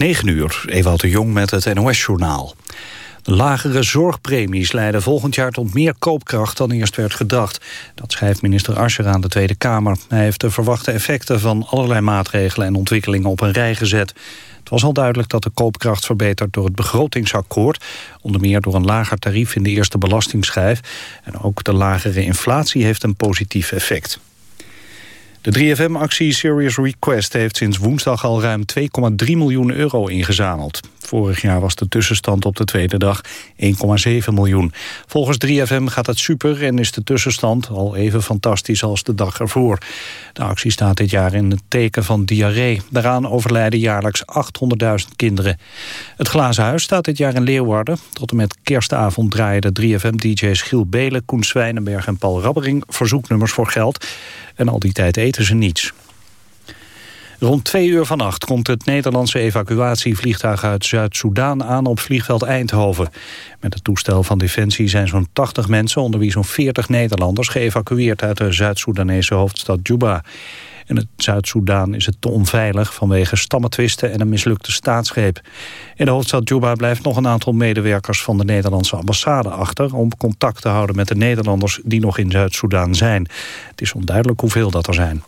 9 uur, Ewout de Jong met het NOS-journaal. Lagere zorgpremies leiden volgend jaar tot meer koopkracht dan eerst werd gedacht. Dat schrijft minister Ascher aan de Tweede Kamer. Hij heeft de verwachte effecten van allerlei maatregelen en ontwikkelingen op een rij gezet. Het was al duidelijk dat de koopkracht verbetert door het begrotingsakkoord. Onder meer door een lager tarief in de eerste belastingsschijf. En ook de lagere inflatie heeft een positief effect. De 3FM-actie Serious Request heeft sinds woensdag al ruim 2,3 miljoen euro ingezameld. Vorig jaar was de tussenstand op de tweede dag 1,7 miljoen. Volgens 3FM gaat het super en is de tussenstand al even fantastisch als de dag ervoor. De actie staat dit jaar in het teken van diarree. Daaraan overlijden jaarlijks 800.000 kinderen. Het Glazen Huis staat dit jaar in Leeuwarden. Tot en met kerstavond draaien de 3FM-dj's Giel Belen, Koen Zwijnenberg en Paul Rabbering verzoeknummers voor geld. En al die tijd eten ze niets. Rond twee uur vannacht komt het Nederlandse evacuatievliegtuig uit Zuid-Soedan aan op vliegveld Eindhoven. Met het toestel van Defensie zijn zo'n 80 mensen, onder wie zo'n 40 Nederlanders, geëvacueerd uit de Zuid-Soedanese hoofdstad Juba. In het Zuid-Soedan is het te onveilig vanwege stammetwisten en een mislukte staatsgreep. In de hoofdstad Juba blijft nog een aantal medewerkers van de Nederlandse ambassade achter... om contact te houden met de Nederlanders die nog in Zuid-Soedan zijn. Het is onduidelijk hoeveel dat er zijn.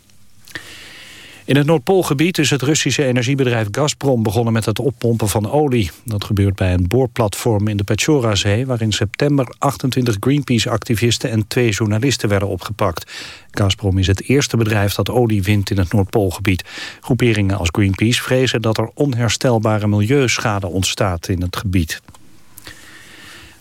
In het Noordpoolgebied is het Russische energiebedrijf Gazprom begonnen met het oppompen van olie. Dat gebeurt bij een boorplatform in de Petchorazee... waar in september 28 Greenpeace-activisten en twee journalisten werden opgepakt. Gazprom is het eerste bedrijf dat olie wint in het Noordpoolgebied. Groeperingen als Greenpeace vrezen dat er onherstelbare milieuschade ontstaat in het gebied.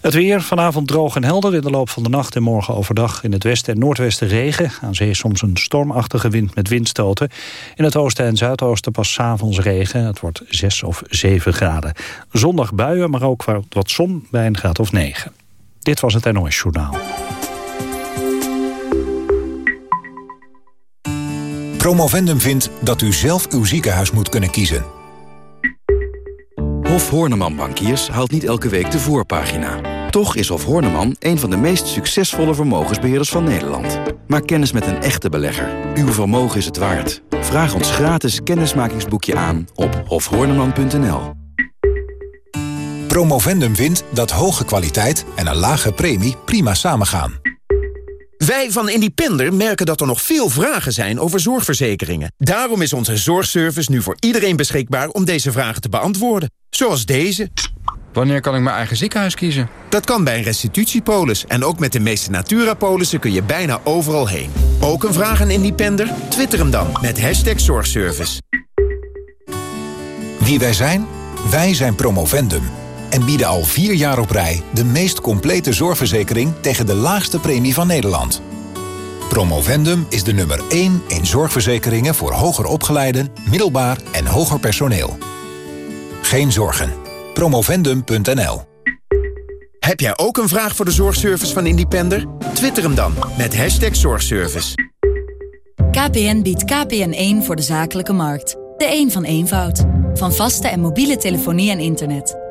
Het weer, vanavond droog en helder in de loop van de nacht en morgen overdag in het westen en noordwesten regen. Aan zee soms een stormachtige wind met windstoten. In het oosten en zuidoosten pas s'avonds regen. Het wordt 6 of 7 graden. Zondag buien, maar ook wat zon bij een graad of 9. Dit was het NOS Journaal. Promovendum vindt dat u zelf uw ziekenhuis moet kunnen kiezen. Hof Horneman Bankiers haalt niet elke week de voorpagina. Toch is Hof Horneman een van de meest succesvolle vermogensbeheerders van Nederland. Maak kennis met een echte belegger. Uw vermogen is het waard. Vraag ons gratis kennismakingsboekje aan op hofhorneman.nl. Promovendum vindt dat hoge kwaliteit en een lage premie prima samengaan. Wij van Independer merken dat er nog veel vragen zijn over zorgverzekeringen. Daarom is onze zorgservice nu voor iedereen beschikbaar om deze vragen te beantwoorden. Zoals deze. Wanneer kan ik mijn eigen ziekenhuis kiezen? Dat kan bij een restitutiepolis. En ook met de meeste Natura-polissen kun je bijna overal heen. Ook een vraag aan Independer? Twitter hem dan met hashtag zorgservice. Wie wij zijn? Wij zijn Promovendum en bieden al vier jaar op rij de meest complete zorgverzekering tegen de laagste premie van Nederland. Promovendum is de nummer 1 in zorgverzekeringen voor hoger opgeleiden, middelbaar en hoger personeel. Geen zorgen. Promovendum.nl Heb jij ook een vraag voor de zorgservice van Independer? Twitter hem dan met hashtag zorgservice. KPN biedt KPN1 voor de zakelijke markt. De een van eenvoud. Van vaste en mobiele telefonie en internet.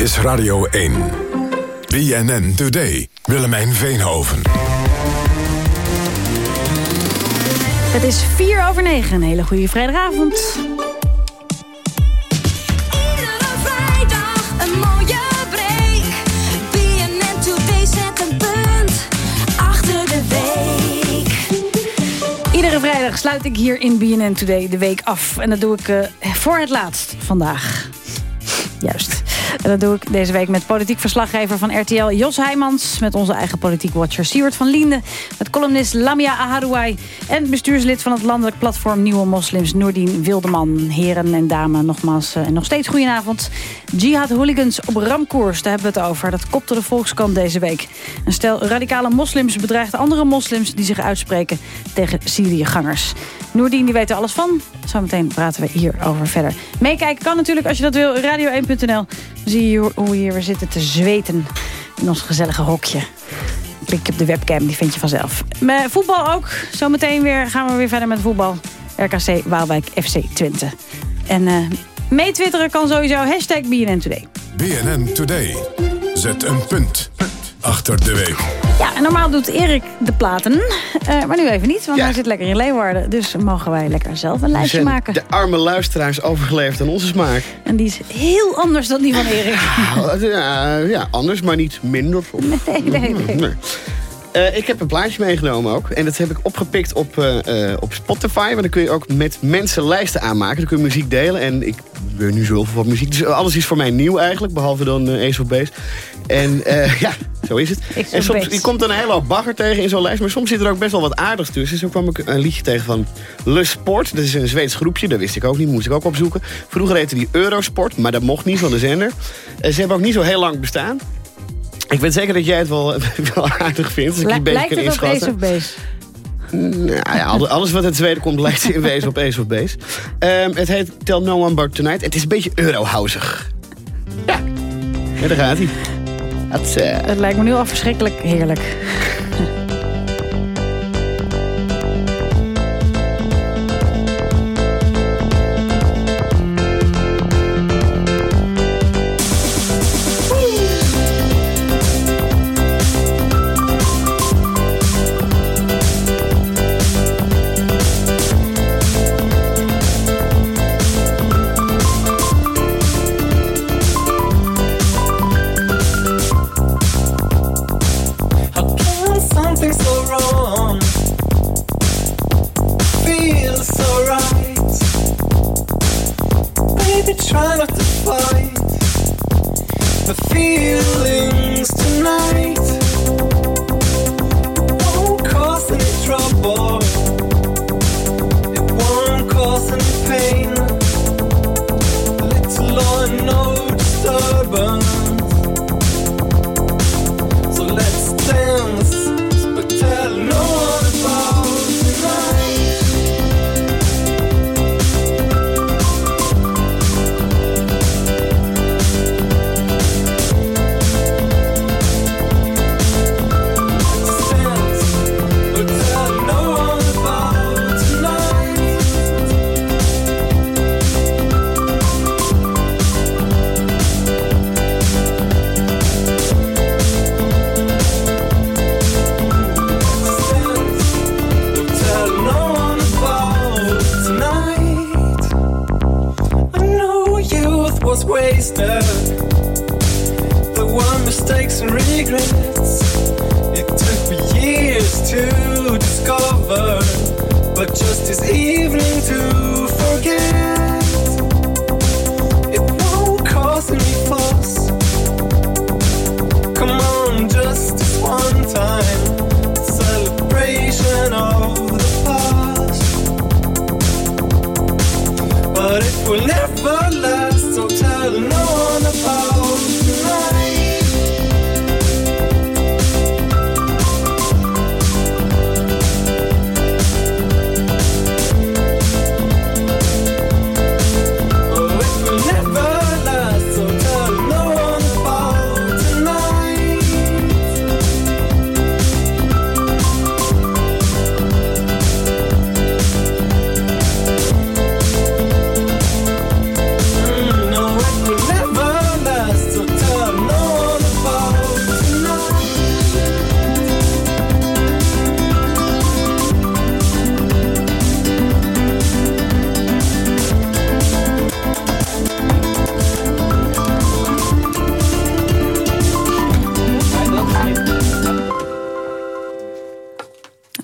Is Radio 1. BNN Today. Willemijn Veenhoven. Het is 4 over 9. Een hele goede vrijdagavond. Iedere vrijdag een mooie break. BNN Today zet een punt achter de week. Iedere vrijdag sluit ik hier in BNN Today de week af. En dat doe ik eh, voor het laatst vandaag. Juist. Dat doe ik deze week met politiek verslaggever van RTL Jos Heijmans... met onze eigen politiek watcher Siewert van Linden... met columnist Lamia Aharouai... en bestuurslid van het landelijk platform Nieuwe Moslims... Noordien Wildeman. Heren en dames, nogmaals en nog steeds goedenavond. Jihad hooligans op ramkoers, daar hebben we het over. Dat kopte de Volkskrant deze week. Een stel radicale moslims bedreigt andere moslims... die zich uitspreken tegen Syriëgangers. Noordien die weet er alles van. Zometeen praten we hierover verder. Meekijken kan natuurlijk als je dat wil. Radio1.nl. Zie je hoe we zitten te zweten. In ons gezellige hokje. Klik op de webcam, die vind je vanzelf. Met voetbal ook. Zometeen weer gaan we weer verder met voetbal. RKC Waalwijk FC Twente. En uh, meetwitteren kan sowieso. Hashtag BNN Today. BNN Today. Zet een punt achter de week. Ja, en normaal doet Erik de platen. Uh, maar nu even niet, want ja. hij zit lekker in Leeuwarden. Dus mogen wij lekker zelf een lijstje maken. De arme luisteraars overgeleefd aan onze smaak. En die is heel anders dan die van Erik. ja, ja, anders, maar niet minder. Of... Nee, nee, nee. nee. Uh, ik heb een plaatje meegenomen ook. En dat heb ik opgepikt op, uh, op Spotify. Want dan kun je ook met mensen lijsten aanmaken. Dan kun je muziek delen. En ik wil nu zoveel van muziek. Dus alles is voor mij nieuw eigenlijk. Behalve dan uh, Ace of Base. En ja, zo is het. En soms je komt een hele hoop bagger tegen in zo'n lijst. Maar soms zit er ook best wel wat aardigs tussen. Zo kwam ik een liedje tegen van Le Sport. Dat is een Zweeds groepje. Dat wist ik ook niet. Moest ik ook opzoeken. Vroeger heette die Eurosport. Maar dat mocht niet van de zender. ze hebben ook niet zo heel lang bestaan. Ik weet zeker dat jij het wel, wel aardig vindt. Als ik je lijkt het op Ace of Base? Nou ja, alles wat het tweede komt lijkt in wezen op Ace of Base. Um, het heet Tell No One But Tonight. Het is een beetje eurohousig. Ja, ja daar gaat hij. Het, uh... het lijkt me nu al verschrikkelijk heerlijk.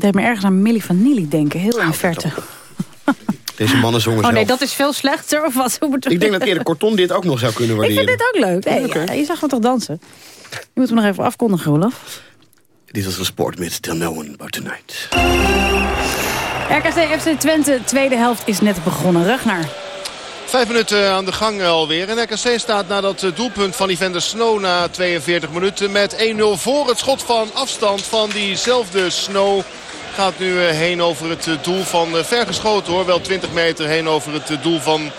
deed me ergens aan Millie Vanilli denken. Heel in verte. Deze mannen zongen Oh zelf. nee, dat is veel slechter of wat? Hoe Ik denk dat eerder Corton dit ook nog zou kunnen Ik waarderen. vind dit ook leuk. Nee, Oké. ja, je zag hem toch dansen? Je moet hem nog even afkondigen, Olaf. Dit was de sport met Till No One About Tonight. RKC FC Twente, tweede helft is net begonnen. Ragnar. Vijf minuten aan de gang alweer. En RKC staat na dat eh, doelpunt van Evander Snow na 42 minuten met 1-0 voor. Het schot van afstand van diezelfde Snow gaat nu eh, heen over het eh, doel van... eh, Ver geschoten hoor, wel 20 meter heen over het doel van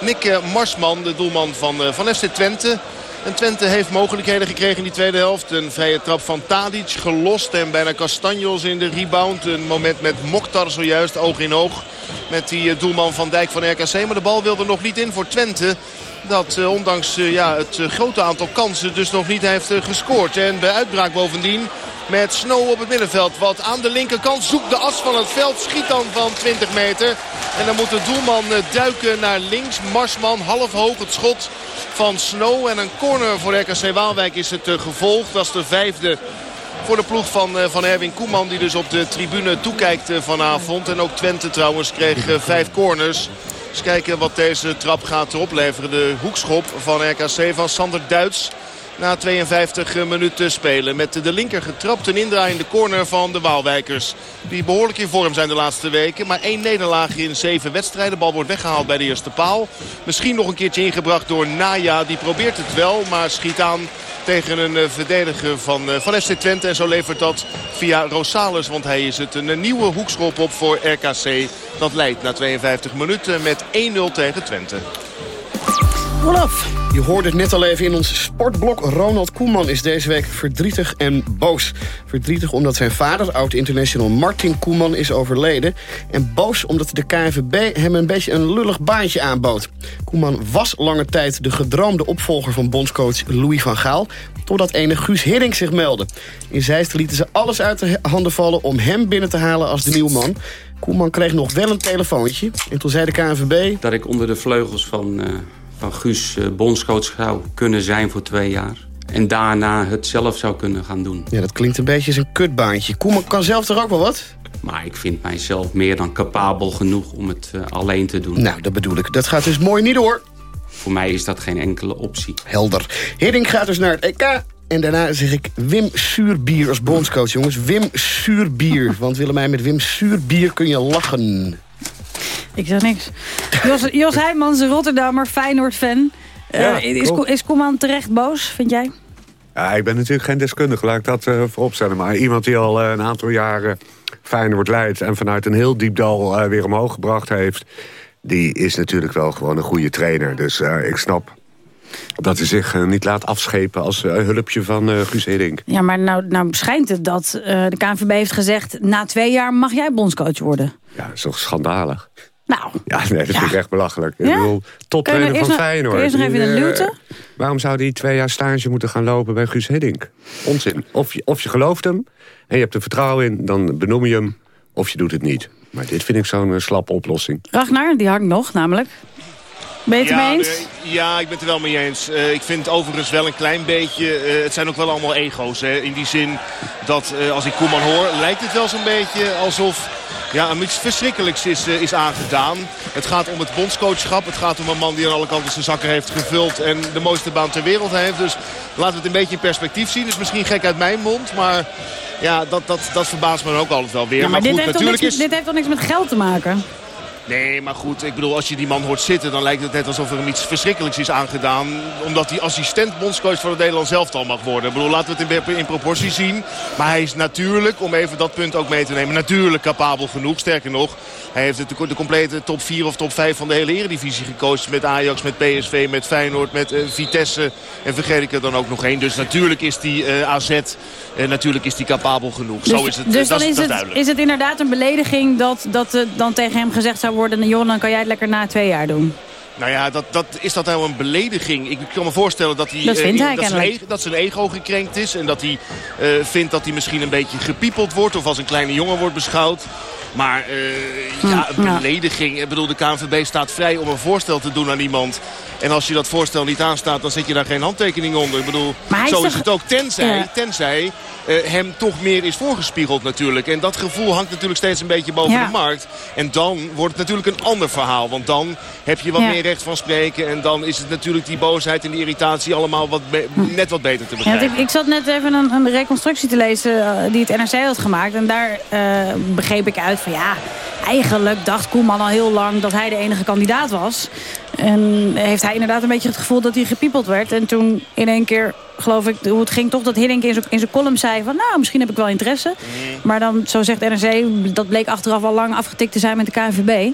Nick Marsman. De doelman van, van FC Twente. En Twente heeft mogelijkheden gekregen in die tweede helft. Een vrije trap van Tadic gelost en bijna Castanjos in de rebound. Een moment met Mokhtar zojuist, oog in oog. Met die doelman van Dijk van RKC. Maar de bal wilde nog niet in voor Twente. Dat eh, ondanks eh, ja, het eh, grote aantal kansen dus nog niet heeft gescoord. En bij uitbraak bovendien met Snow op het middenveld. Wat aan de linkerkant zoekt de as van het veld. Schiet dan van 20 meter. En dan moet de doelman duiken naar links. Marsman half hoog het schot van Snow. En een corner voor RKC Waalwijk is het eh, gevolg. Dat is de vijfde voor de ploeg van, van Erwin Koeman. Die dus op de tribune toekijkt vanavond. En ook Twente trouwens kreeg vijf corners. Dus kijken wat deze trap gaat opleveren. De hoekschop van RKC van Sander Duits. Na 52 minuten spelen. Met de linker getrapt een indraaiende corner van de Waalwijkers. Die behoorlijk in vorm zijn de laatste weken. Maar één nederlaag in zeven wedstrijden. De bal wordt weggehaald bij de eerste paal. Misschien nog een keertje ingebracht door Naya. Die probeert het wel, maar schiet aan tegen een eh, verdediger van, eh, van FC Twente. En zo levert dat via Rosales. Want hij is het een nieuwe hoekschop op voor RKC. Dat leidt na 52 minuten met 1-0 tegen Twente. Olaf. Je hoorde het net al even in ons sportblok. Ronald Koeman is deze week verdrietig en boos. Verdrietig omdat zijn vader, oud-international Martin Koeman, is overleden. En boos omdat de KNVB hem een beetje een lullig baantje aanbood. Koeman was lange tijd de gedroomde opvolger van bondscoach Louis van Gaal... totdat ene Guus Hiddink zich meldde. In Zeist lieten ze alles uit de handen vallen om hem binnen te halen als de nieuwe man. Koeman kreeg nog wel een telefoontje. En toen zei de KNVB... Dat ik onder de vleugels van, eh, van Guus eh, bondscoach zou kunnen zijn voor twee jaar. En daarna het zelf zou kunnen gaan doen. Ja, dat klinkt een beetje als een kutbaantje. Koeman kan zelf toch ook wel wat? Maar ik vind mijzelf meer dan capabel genoeg om het eh, alleen te doen. Nou, dat bedoel ik. Dat gaat dus mooi niet door. Voor mij is dat geen enkele optie. Helder. Hiddink gaat dus naar het EK. En daarna zeg ik Wim Suurbier als bondscoach, jongens. Wim Suurbier. Want Willemijn, met Wim Suurbier kun je lachen. Ik zeg niks. Jos, Jos Heijmans, Rotterdammer, Feyenoord-fan. Eh, Ja, is, is Koeman terecht boos, vind jij? Ja, ik ben natuurlijk geen deskundige, laat ik dat eh vooropstellen. Maar iemand die al eh, een aantal jaren Feyenoord leidt... en vanuit een heel diep dal weer omhoog gebracht heeft... die is natuurlijk wel gewoon een goede trainer. Dus ik snap dat hij zich niet laat afschepen als hulpje van Guus Hiddink. Ja, maar nou, nou schijnt het dat de KNVB heeft gezegd... na twee jaar mag jij bondscoach worden. Ja, dat is toch schandalig? Nou, Ja, nee, dat vind ik echt belachelijk. Ja? Ik bedoel, toptrainer van nog- Feyenoord. kun je eerst nog even in de Die, luwte? eh, waarom zou die twee jaar stage moeten gaan lopen bij Guus Hiddink? Onzin. Of je, of je gelooft hem en je hebt er vertrouwen in, dan benoem je hem. Of je doet het niet. Maar dit vind ik zo'n eh, slappe oplossing. Ragnar, die hangt nog namelijk. Ben je het ja, ermee eens? nee, ja, ik ben het er wel mee eens. Eh, ik vind overigens wel een klein beetje... eh, het zijn ook wel allemaal ego's. Hè, in die zin dat eh, als ik Koeman hoor... lijkt het wel zo'n beetje alsof ja, hem iets verschrikkelijks is, eh, is aangedaan. Het gaat om het bondscoachschap. Het gaat om een man die aan alle kanten zijn zakken heeft gevuld... en de mooiste baan ter wereld heeft. Dus laten we het een beetje in perspectief zien. is misschien gek uit mijn mond, maar... Ja, dat, dat, dat verbaast me ook altijd wel weer. Ja, maar, dit, goed, heeft toch natuurlijk is... dit heeft toch niks met geld te maken? Nee, maar goed, ik bedoel, als je die man hoort zitten... dan lijkt het net alsof er hem iets verschrikkelijks is aangedaan. Omdat hij assistent bondscoach van het Nederlands elftal mag worden. Ik bedoel, laten we het in, in proportie zien. Maar hij is natuurlijk, om even dat punt ook mee te nemen... natuurlijk capabel genoeg. Sterker nog, hij heeft de, de complete top 4 of top 5 van de hele eredivisie gecoacht. Met Ajax, met PSV, met Feyenoord, met eh, Vitesse. En vergeet ik er dan ook nog één. Dus natuurlijk is die eh, AZ, eh, natuurlijk is die capabel genoeg. Zo is het, dus dat, dan is, dat het, duidelijk. is het inderdaad een belediging dat, dat dan tegen hem gezegd zou worden... joh, dan kan jij het lekker na twee jaar doen. Nou ja, dat, dat, is dat nou een belediging? Ik kan me voorstellen dat, hij, Dat vindt hij dat, zijn, ego, dat zijn ego gekrenkt is. En dat hij eh, vindt dat hij misschien een beetje gepiepeld wordt. Of als een kleine jongen wordt beschouwd. Maar eh, ja, een belediging. Ik bedoel, de KNVB staat vrij om een voorstel te doen aan iemand. En als je dat voorstel niet aanstaat, dan zet je daar geen handtekening onder. Ik bedoel, Maar zo is toch- het ook. Tenzij, Ja. tenzij hem toch meer is voorgespiegeld natuurlijk. En dat gevoel hangt natuurlijk steeds een beetje boven Ja. de markt. En dan wordt het natuurlijk een ander verhaal. Want dan heb je wat Ja. meer recht van spreken. En dan is het natuurlijk die boosheid en die irritatie allemaal wat net wat beter te Ja, begrijpen. ik, ik zat net even een, een reconstructie te lezen eh, die het NRC had gemaakt. En daar eh, begreep ik uit van ja, eigenlijk dacht Koeman al heel lang dat hij de enige kandidaat was. En heeft hij inderdaad een beetje het gevoel dat hij gepiepeld werd. En toen in één keer, geloof ik, hoe het ging toch dat Hiddink in zijn- in zijn column zei van nou, misschien heb ik wel interesse. Maar dan, zo zegt NRC, dat bleek achteraf al lang afgetikt te zijn met de KNVB.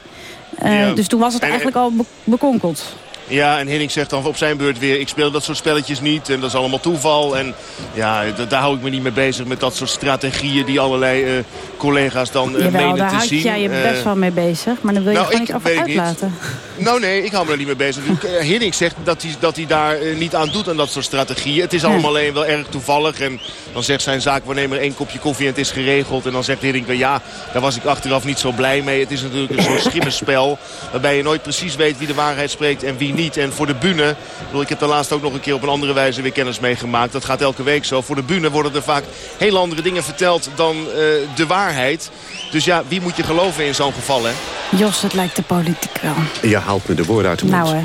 Eh, Ja. Dus toen was het En- eigenlijk al be- bekonkeld. Ja, en Henning zegt dan op zijn beurt weer... ik speel dat soort spelletjes niet en dat is allemaal toeval. En ja, daar hou ik me niet mee bezig met dat soort strategieën... die allerlei eh, collega's dan eh, Jawel, menen daar te houd zien. jij je best Eh, wel mee bezig. Maar dan wil je nou, gewoon niet weet niet. uitlaten. Nou nee, ik hou me er niet mee bezig. Hiddink zegt dat hij, dat hij daar niet aan doet aan dat soort strategieën. Het is allemaal alleen wel erg toevallig. En dan zegt zijn zaakwaarnemer één kopje koffie en het is geregeld. En dan zegt Hiddink wel ja, daar was ik achteraf niet zo blij mee. Het is natuurlijk een soort schimmenspel. Waarbij je nooit precies weet wie de waarheid spreekt en wie niet. En voor de bühne, ik, bedoel, ik heb daar laatst ook nog een keer op een andere wijze weer kennis mee gemaakt. Dat gaat elke week zo. Voor de bühne worden er vaak heel andere dingen verteld dan eh, de waarheid. Dus ja, wie moet je geloven in zo'n geval hè? Jos, het lijkt de politiek wel. Je haalt me de woorden uit de mond. Nou, hè.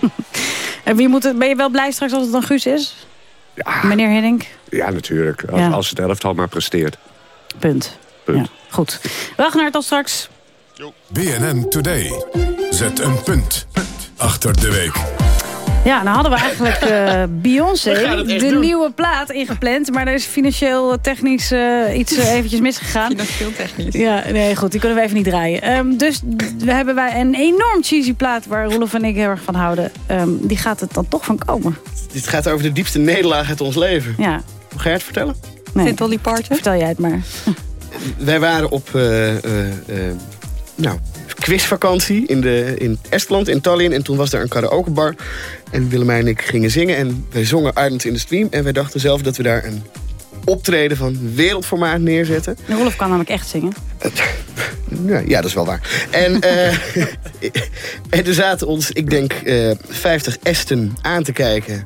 en wie moet het, ben je wel blij straks als het dan Guus is? Meneer Hiddink? Ja, natuurlijk. Als, Ja. als het elftal maar presteert. Punt. Punt. Ja, goed. Ragnar, tot straks. BNN Today. Zet een punt achter de week. Ja, nou hadden we eigenlijk eh, Beyoncé, de doen. nieuwe plaat, ingepland. Maar er is financieel, eh, technisch eh, iets eventjes misgegaan. Financieel technisch. Ja, nee, goed, die kunnen we even niet draaien. Ehm, dus we hebben wij een enorm cheesy plaat waar Roelof en ik heel erg van houden. Ehm, die gaat het dan toch van komen. Dit gaat over de diepste nederlaag uit ons leven. Ja. Ga je het vertellen? Nee. Dolly Parton? Vertel jij het maar. Wij waren op eh, eh, eh, nou, quizvakantie in, de, in Estland, in Tallinn. En toen was er een karaokebar. En Willemijn en ik gingen zingen. En wij zongen Islands in the Stream. En wij dachten zelf dat we daar een optreden van wereldformaat neerzetten. Roelof kan namelijk echt zingen. Ja, ja, dat is wel waar. En, en er zaten ons, ik denk, eh 50 Esten aan te kijken.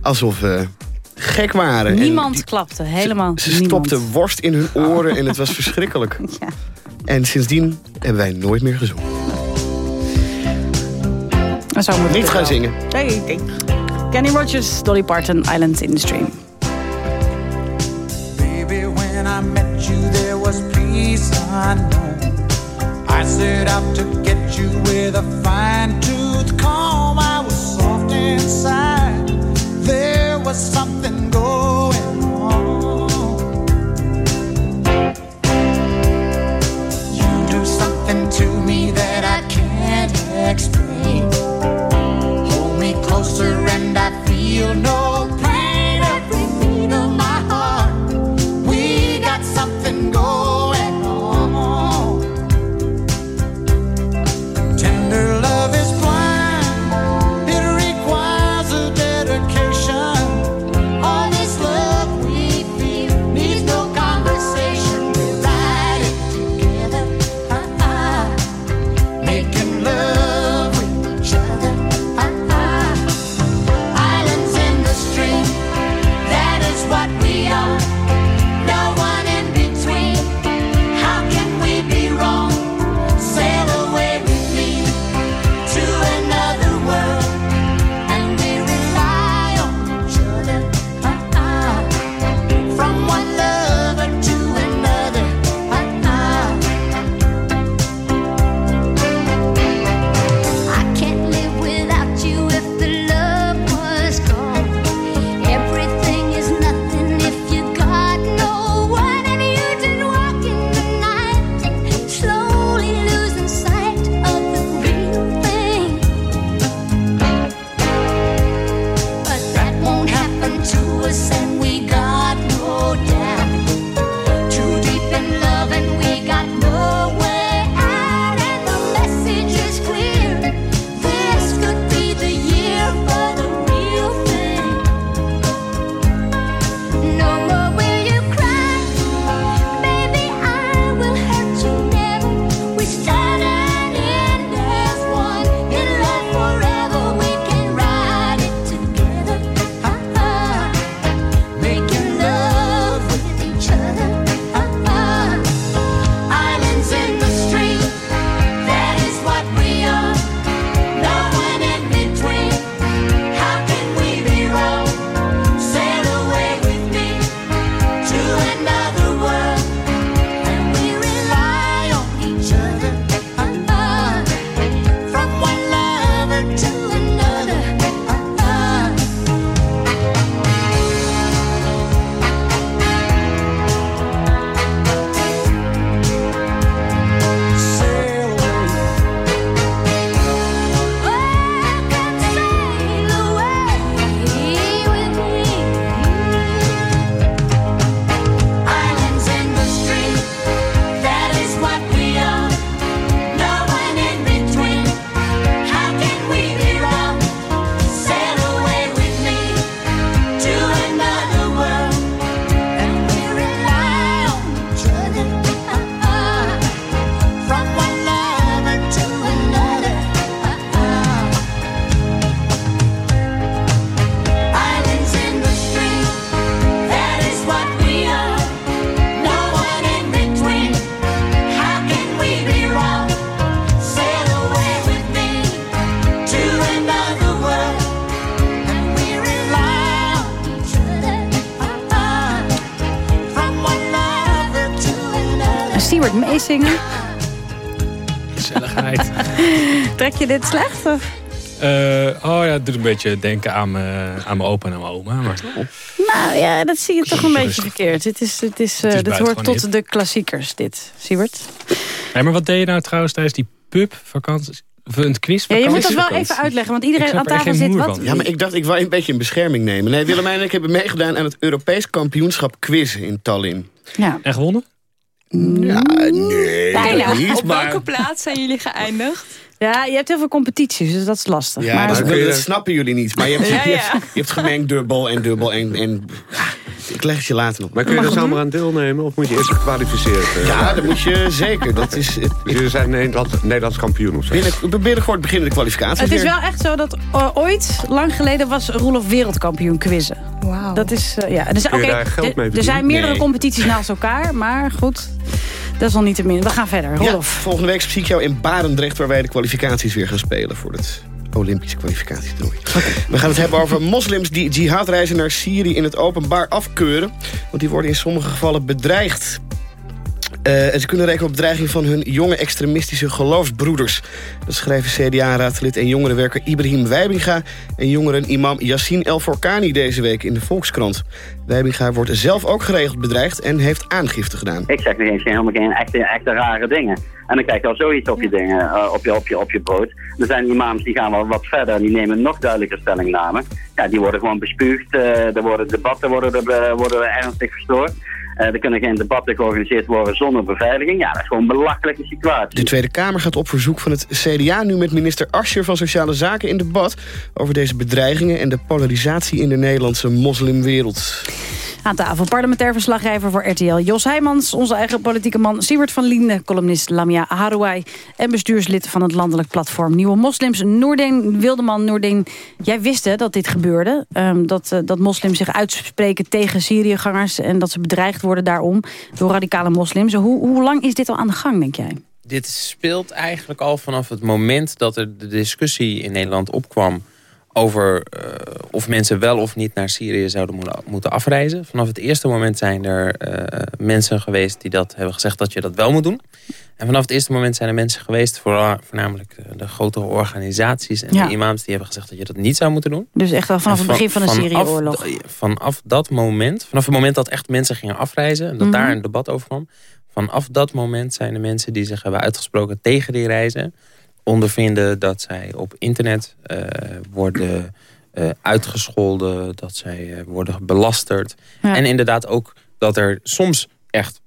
Alsof we gek waren. En Niemand klapte, helemaal ze niemand. stopte worst in hun oren en het was verschrikkelijk. En sindsdien hebben wij nooit meer gezongen. Maar zo moet Niet gaan wel. zingen. Nee, denk. Kenny Rogers, Dolly Parton, Islands in the Stream. Baby, when I met you, there was peace unknown. I set out to get you with a fine tooth comb. I was soft inside. To me that I can't explain. Hold me closer and I feel no Meezingen. Gezelligheid. Trek je dit slecht? Of? Eh, oh ja, het doet een beetje denken aan mijn, aan mijn opa en aan mijn oma. Maar... Nou ja, dat zie je toch een beetje verkeerd. Het is, het is, eh, Het is dit hoort buitengewoon tot de klassiekers, dit. Siewert? Nee, maar wat deed je nou trouwens tijdens die pub vakantie? Of een quiz Ja, je moet dat wel even uitleggen, want iedereen aan tafel geen zit moer wat. van. Ja, maar ik dacht, ik wou een beetje in bescherming nemen. Nee, Willemijn en ik hebben meegedaan aan het Europees kampioenschap quizzen in Tallinn. Ja. En gewonnen? Ja, nee, Bijna. niet, Op maar... welke plaats zijn jullie geëindigd? Ja, je hebt heel veel competities, dus dat is lastig. Ja, maar dat, dat snappen jullie niet. Maar je hebt, Ja, je ja. hebt, je hebt gemengd dubbel en dubbel en... en ik leg het je later nog. Maar kun je er zomaar aan deelnemen of moet je eerst gekwalificeerd eh, Ja, dat moet je zeker. Dat is, Dus jullie zijn Nederland, Nederlands kampioen of zo? binnen, binnenkort beginnen de kwalificaties het is weer. wel echt zo dat eh, ooit, lang geleden, was Roelof wereldkampioen quizzen. Wauw. Dat is, eh, ja. Dus, er- mee Er zijn meerdere Nee. competities naast elkaar, maar goed. Dat is nog niet te min. We gaan verder. Ja, Roelof. volgende week zie ik jou in Barendrecht... waar wij de kwalificaties weer gaan spelen voor het Olympische kwalificatietoernooi. We gaan het hebben over moslims die jihadreizen naar Syrië in het openbaar afkeuren. Want die worden in sommige gevallen bedreigd. Eh, en ze kunnen rekenen op bedreiging van hun jonge extremistische geloofsbroeders. Dat schrijven CDA-raadslid en jongerenwerker Ibrahim Wijbinga... en jongeren-imam Yassine El Forkani deze week in de Volkskrant. Wijbinga wordt zelf ook geregeld bedreigd en heeft aangifte gedaan. Ik zeg nog eens helemaal geen echte, echte rare dingen. En dan krijg je al zoiets op je dingen, eh, op, je, op, je, op je brood. Er zijn imams die gaan wel wat verder en die nemen nog duidelijker stellingnamen. Ja, die worden gewoon bespuugd. eh er worden debatten worden, er, worden er ernstig verstoord. Eh, er kunnen geen debatten georganiseerd worden zonder beveiliging. Ja, dat is gewoon een belachelijke situatie. De Tweede Kamer gaat op verzoek van het CDA nu met minister Ascher van Sociale Zaken in debat over deze bedreigingen en de polarisatie in de Nederlandse moslimwereld. Aan tafel parlementair verslaggever voor RTL Jos Heijmans... onze eigen politieke man Siewert van Liende... columnist Lamia Harouai... en bestuurslid van het landelijk platform Nieuwe Moslims... Noordeen Wildeman. Noordeen, jij wist hè, dat dit gebeurde. ehm, dat, eh, dat moslims zich uitspreken tegen Syriëgangers... en dat ze bedreigd worden daarom door radicale moslims. Hoe, hoe lang is dit al aan de gang, denk jij? Dit speelt eigenlijk al vanaf het moment dat er de discussie in Nederland opkwam over eh, of mensen wel of niet naar Syrië zouden moeten, afreizen. Vanaf het eerste moment zijn er eh, mensen geweest die dat hebben gezegd dat je dat wel moet doen. En vanaf het eerste moment zijn er mensen geweest, voornamelijk de, de grotere organisaties en Ja. de imams, die hebben gezegd dat je dat niet zou moeten doen. Dus echt al vanaf het begin van de Syrië-oorlog. Vanaf dat moment, vanaf het moment dat echt mensen gingen afreizen... en dat Mhm. daar een debat over kwam... vanaf dat moment zijn de mensen die zich hebben uitgesproken tegen die reizen... ondervinden dat zij op internet eh, worden eh, uitgescholden... dat zij eh, worden belasterd. Ja. En inderdaad ook dat er soms echt...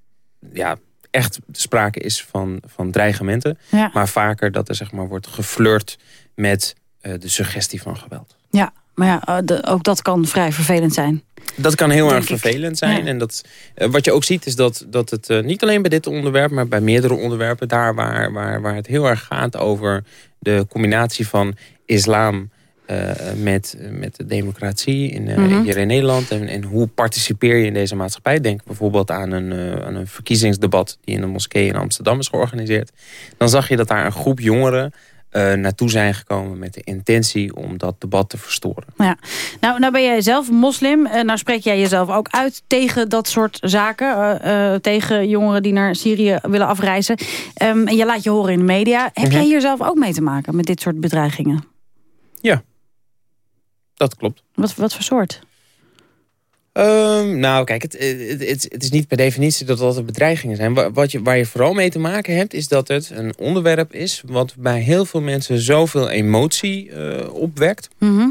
Ja, echt sprake is van, van dreigementen. Ja. Maar vaker dat er zeg maar, wordt geflirt met de suggestie van geweld. Ja, maar ja, ook dat kan vrij vervelend zijn. Dat kan heel erg ik. vervelend zijn. Ja. En dat, eh, wat je ook ziet is dat, dat het eh, niet alleen bij dit onderwerp... maar bij meerdere onderwerpen, daar waar, waar, waar het heel erg gaat over... de combinatie van islam eh, met, met de democratie in, Mhm. hier in Nederland... En, en hoe participeer je in deze maatschappij. Denk bijvoorbeeld aan een, aan een verkiezingsdebat... die in een moskee in Amsterdam is georganiseerd. Dan zag je dat daar een groep jongeren... eh, naartoe zijn gekomen met de intentie om dat debat te verstoren. Ja. Nou, nou ben jij zelf moslim. en nou spreek jij jezelf ook uit tegen dat soort zaken. eh, tegen jongeren die naar Syrië willen afreizen. Ehm, en je laat je horen in de media. Heb Mhm. jij hier zelf ook mee te maken met dit soort bedreigingen? Ja, dat klopt. Wat, wat voor soort? Ehm, nou, kijk, het, het, het, het is niet per definitie dat dat bedreigingen zijn. Wa- Wat je, waar je vooral mee te maken hebt, is dat het een onderwerp is... wat bij heel veel mensen zoveel emotie eh, opwekt... Mhm.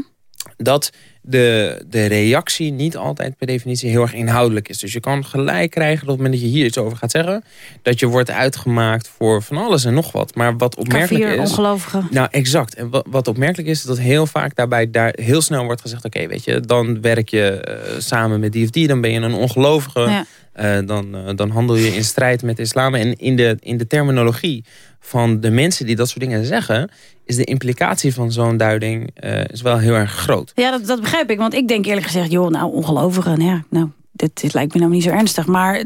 dat de, de reactie niet altijd per definitie heel erg inhoudelijk is. Dus je kan gelijk krijgen dat op het moment dat je hier iets over gaat zeggen... dat je wordt uitgemaakt voor van alles en nog wat. Maar wat opmerkelijk is... ongelovigen. Nou, exact. En wat, wat opmerkelijk is, is dat heel vaak daarbij daar heel snel wordt gezegd... oké, weet je, dan werk je eh, samen met die of die, dan ben je een ongelovige... Ja. Eh, dan, eh, dan handel je in strijd met de islam. En in de, in de terminologie van de mensen die dat soort dingen zeggen... is de implicatie van zo'n duiding eh, is wel heel erg groot. Ja, dat, dat begrijp ik. Want ik denk eerlijk gezegd, joh, nou, ongelovigen. Ja, nou, dit, lijkt me nou niet zo ernstig. Maar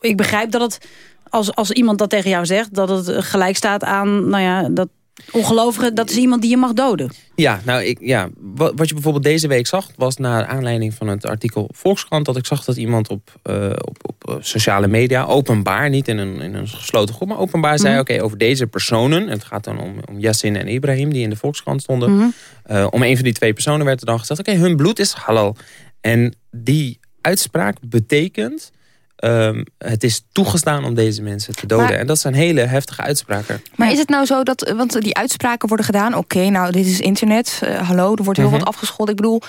ik begrijp dat het, als, als iemand dat tegen jou zegt... dat het gelijk staat aan, nou ja, dat ongelovige, dat is iemand die je mag doden. Ja, nou, ik, ja, wat, wat je bijvoorbeeld deze week zag... was naar aanleiding van het artikel Volkskrant... dat ik zag dat iemand op, eh, op, op eh, sociale media, openbaar... niet in een, in een gesloten groep, maar openbaar zei... Mhm. oké, over deze personen... het gaat dan om, om Yassin en Ibrahim, die in de Volkskrant stonden... Mhm. eh, om een van die twee personen werd er dan gezegd... oké, hun bloed is halal. En die uitspraak betekent... ehm, het is toegestaan om deze mensen te doden. Maar- en dat zijn hele heftige uitspraken. Maar is het nou zo dat, want die uitspraken worden gedaan... oké, nou, dit is internet, eh, hallo, er wordt heel Mhm. wat afgescholden. Ik bedoel,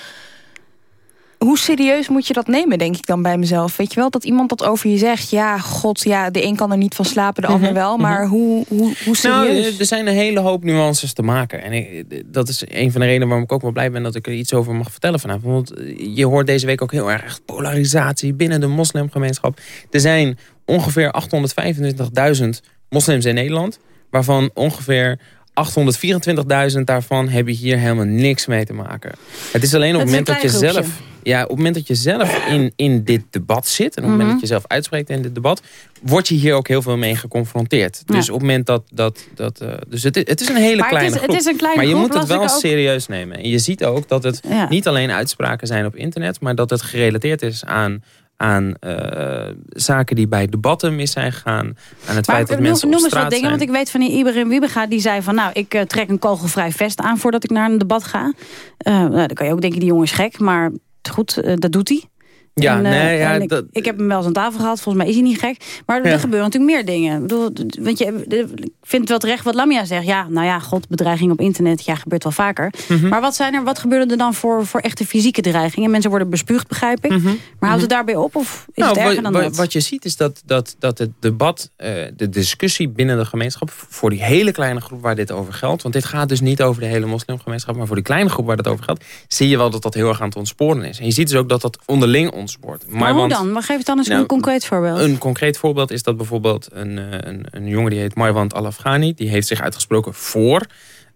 hoe serieus moet je dat nemen, denk ik dan bij mezelf? Weet je wel, dat iemand dat over je zegt... ja, god, ja, de een kan er niet van slapen, de ander wel. Maar hoe, hoe, hoe Nou, serieus? eh, er zijn een hele hoop nuances te maken. En ik, dat is een van de redenen waarom ik ook wel blij ben... dat ik er iets over mag vertellen vanavond. Want eh, je hoort deze week ook heel erg echt polarisatie... binnen de moslimgemeenschap. Er zijn ongeveer 825.000 moslims in Nederland... waarvan ongeveer 824.000 daarvan hebben hier helemaal niks mee te maken. Het is alleen op het moment dat je zelf... Ja, op het moment dat je zelf in, in dit debat zit... en op het moment Mhm. dat je zelf uitspreekt in dit debat... word je hier ook heel veel mee geconfronteerd. Ja. Dus op het moment dat... dat, dat eh, dus het, is- het is een hele Maar het kleine is- het groep. is een kleine maar je groep, moet het wel ook. serieus nemen. En je ziet ook dat het Ja. niet alleen uitspraken zijn op internet... maar dat het gerelateerd is aan... aan eh, zaken die bij debatten mis zijn gegaan. Aan het Maar feit dat noem, mensen noem op eens straat wat dingen, zijn. want ik weet van die Ibrahim Wiebega... die zei van, nou, ik eh, trek een kogelvrij vest aan... voordat ik naar een debat ga. Nou, dan kan je ook denken, die jongen is gek, maar goed, eh, dat doet hij. Ja, En, eh, nee, ja, ik, dat- ik heb hem wel eens aan tafel gehad, volgens mij is hij niet gek. Maar er gebeuren natuurlijk meer dingen. Ik, bedoel, want je, ik vind het wel terecht wat Lamia zegt. Ja, nou ja, god, bedreiging op internet, ja, gebeurt wel vaker. Mhm. Maar wat, zijn er, wat gebeurde er dan voor, voor echte fysieke dreigingen? Mensen worden bespuugd, begrijp ik. Maar houdt het daarbij op of is Nou, het erger wat, dan dat? wat je ziet is dat, dat, dat het debat, eh, de discussie binnen de gemeenschap... voor die hele kleine groep waar dit over geldt... want dit gaat dus niet over de hele moslimgemeenschap... maar voor die kleine groep waar het over geldt... zie je wel dat dat heel erg aan het ontsporen is. En je ziet dus ook dat dat onderling Maar hoe want- dan? Maar geef het dan eens Nou, een concreet voorbeeld. Een concreet voorbeeld is dat bijvoorbeeld een, eh, een, een jongen die heet Marwan Al-Afghani... die heeft zich uitgesproken voor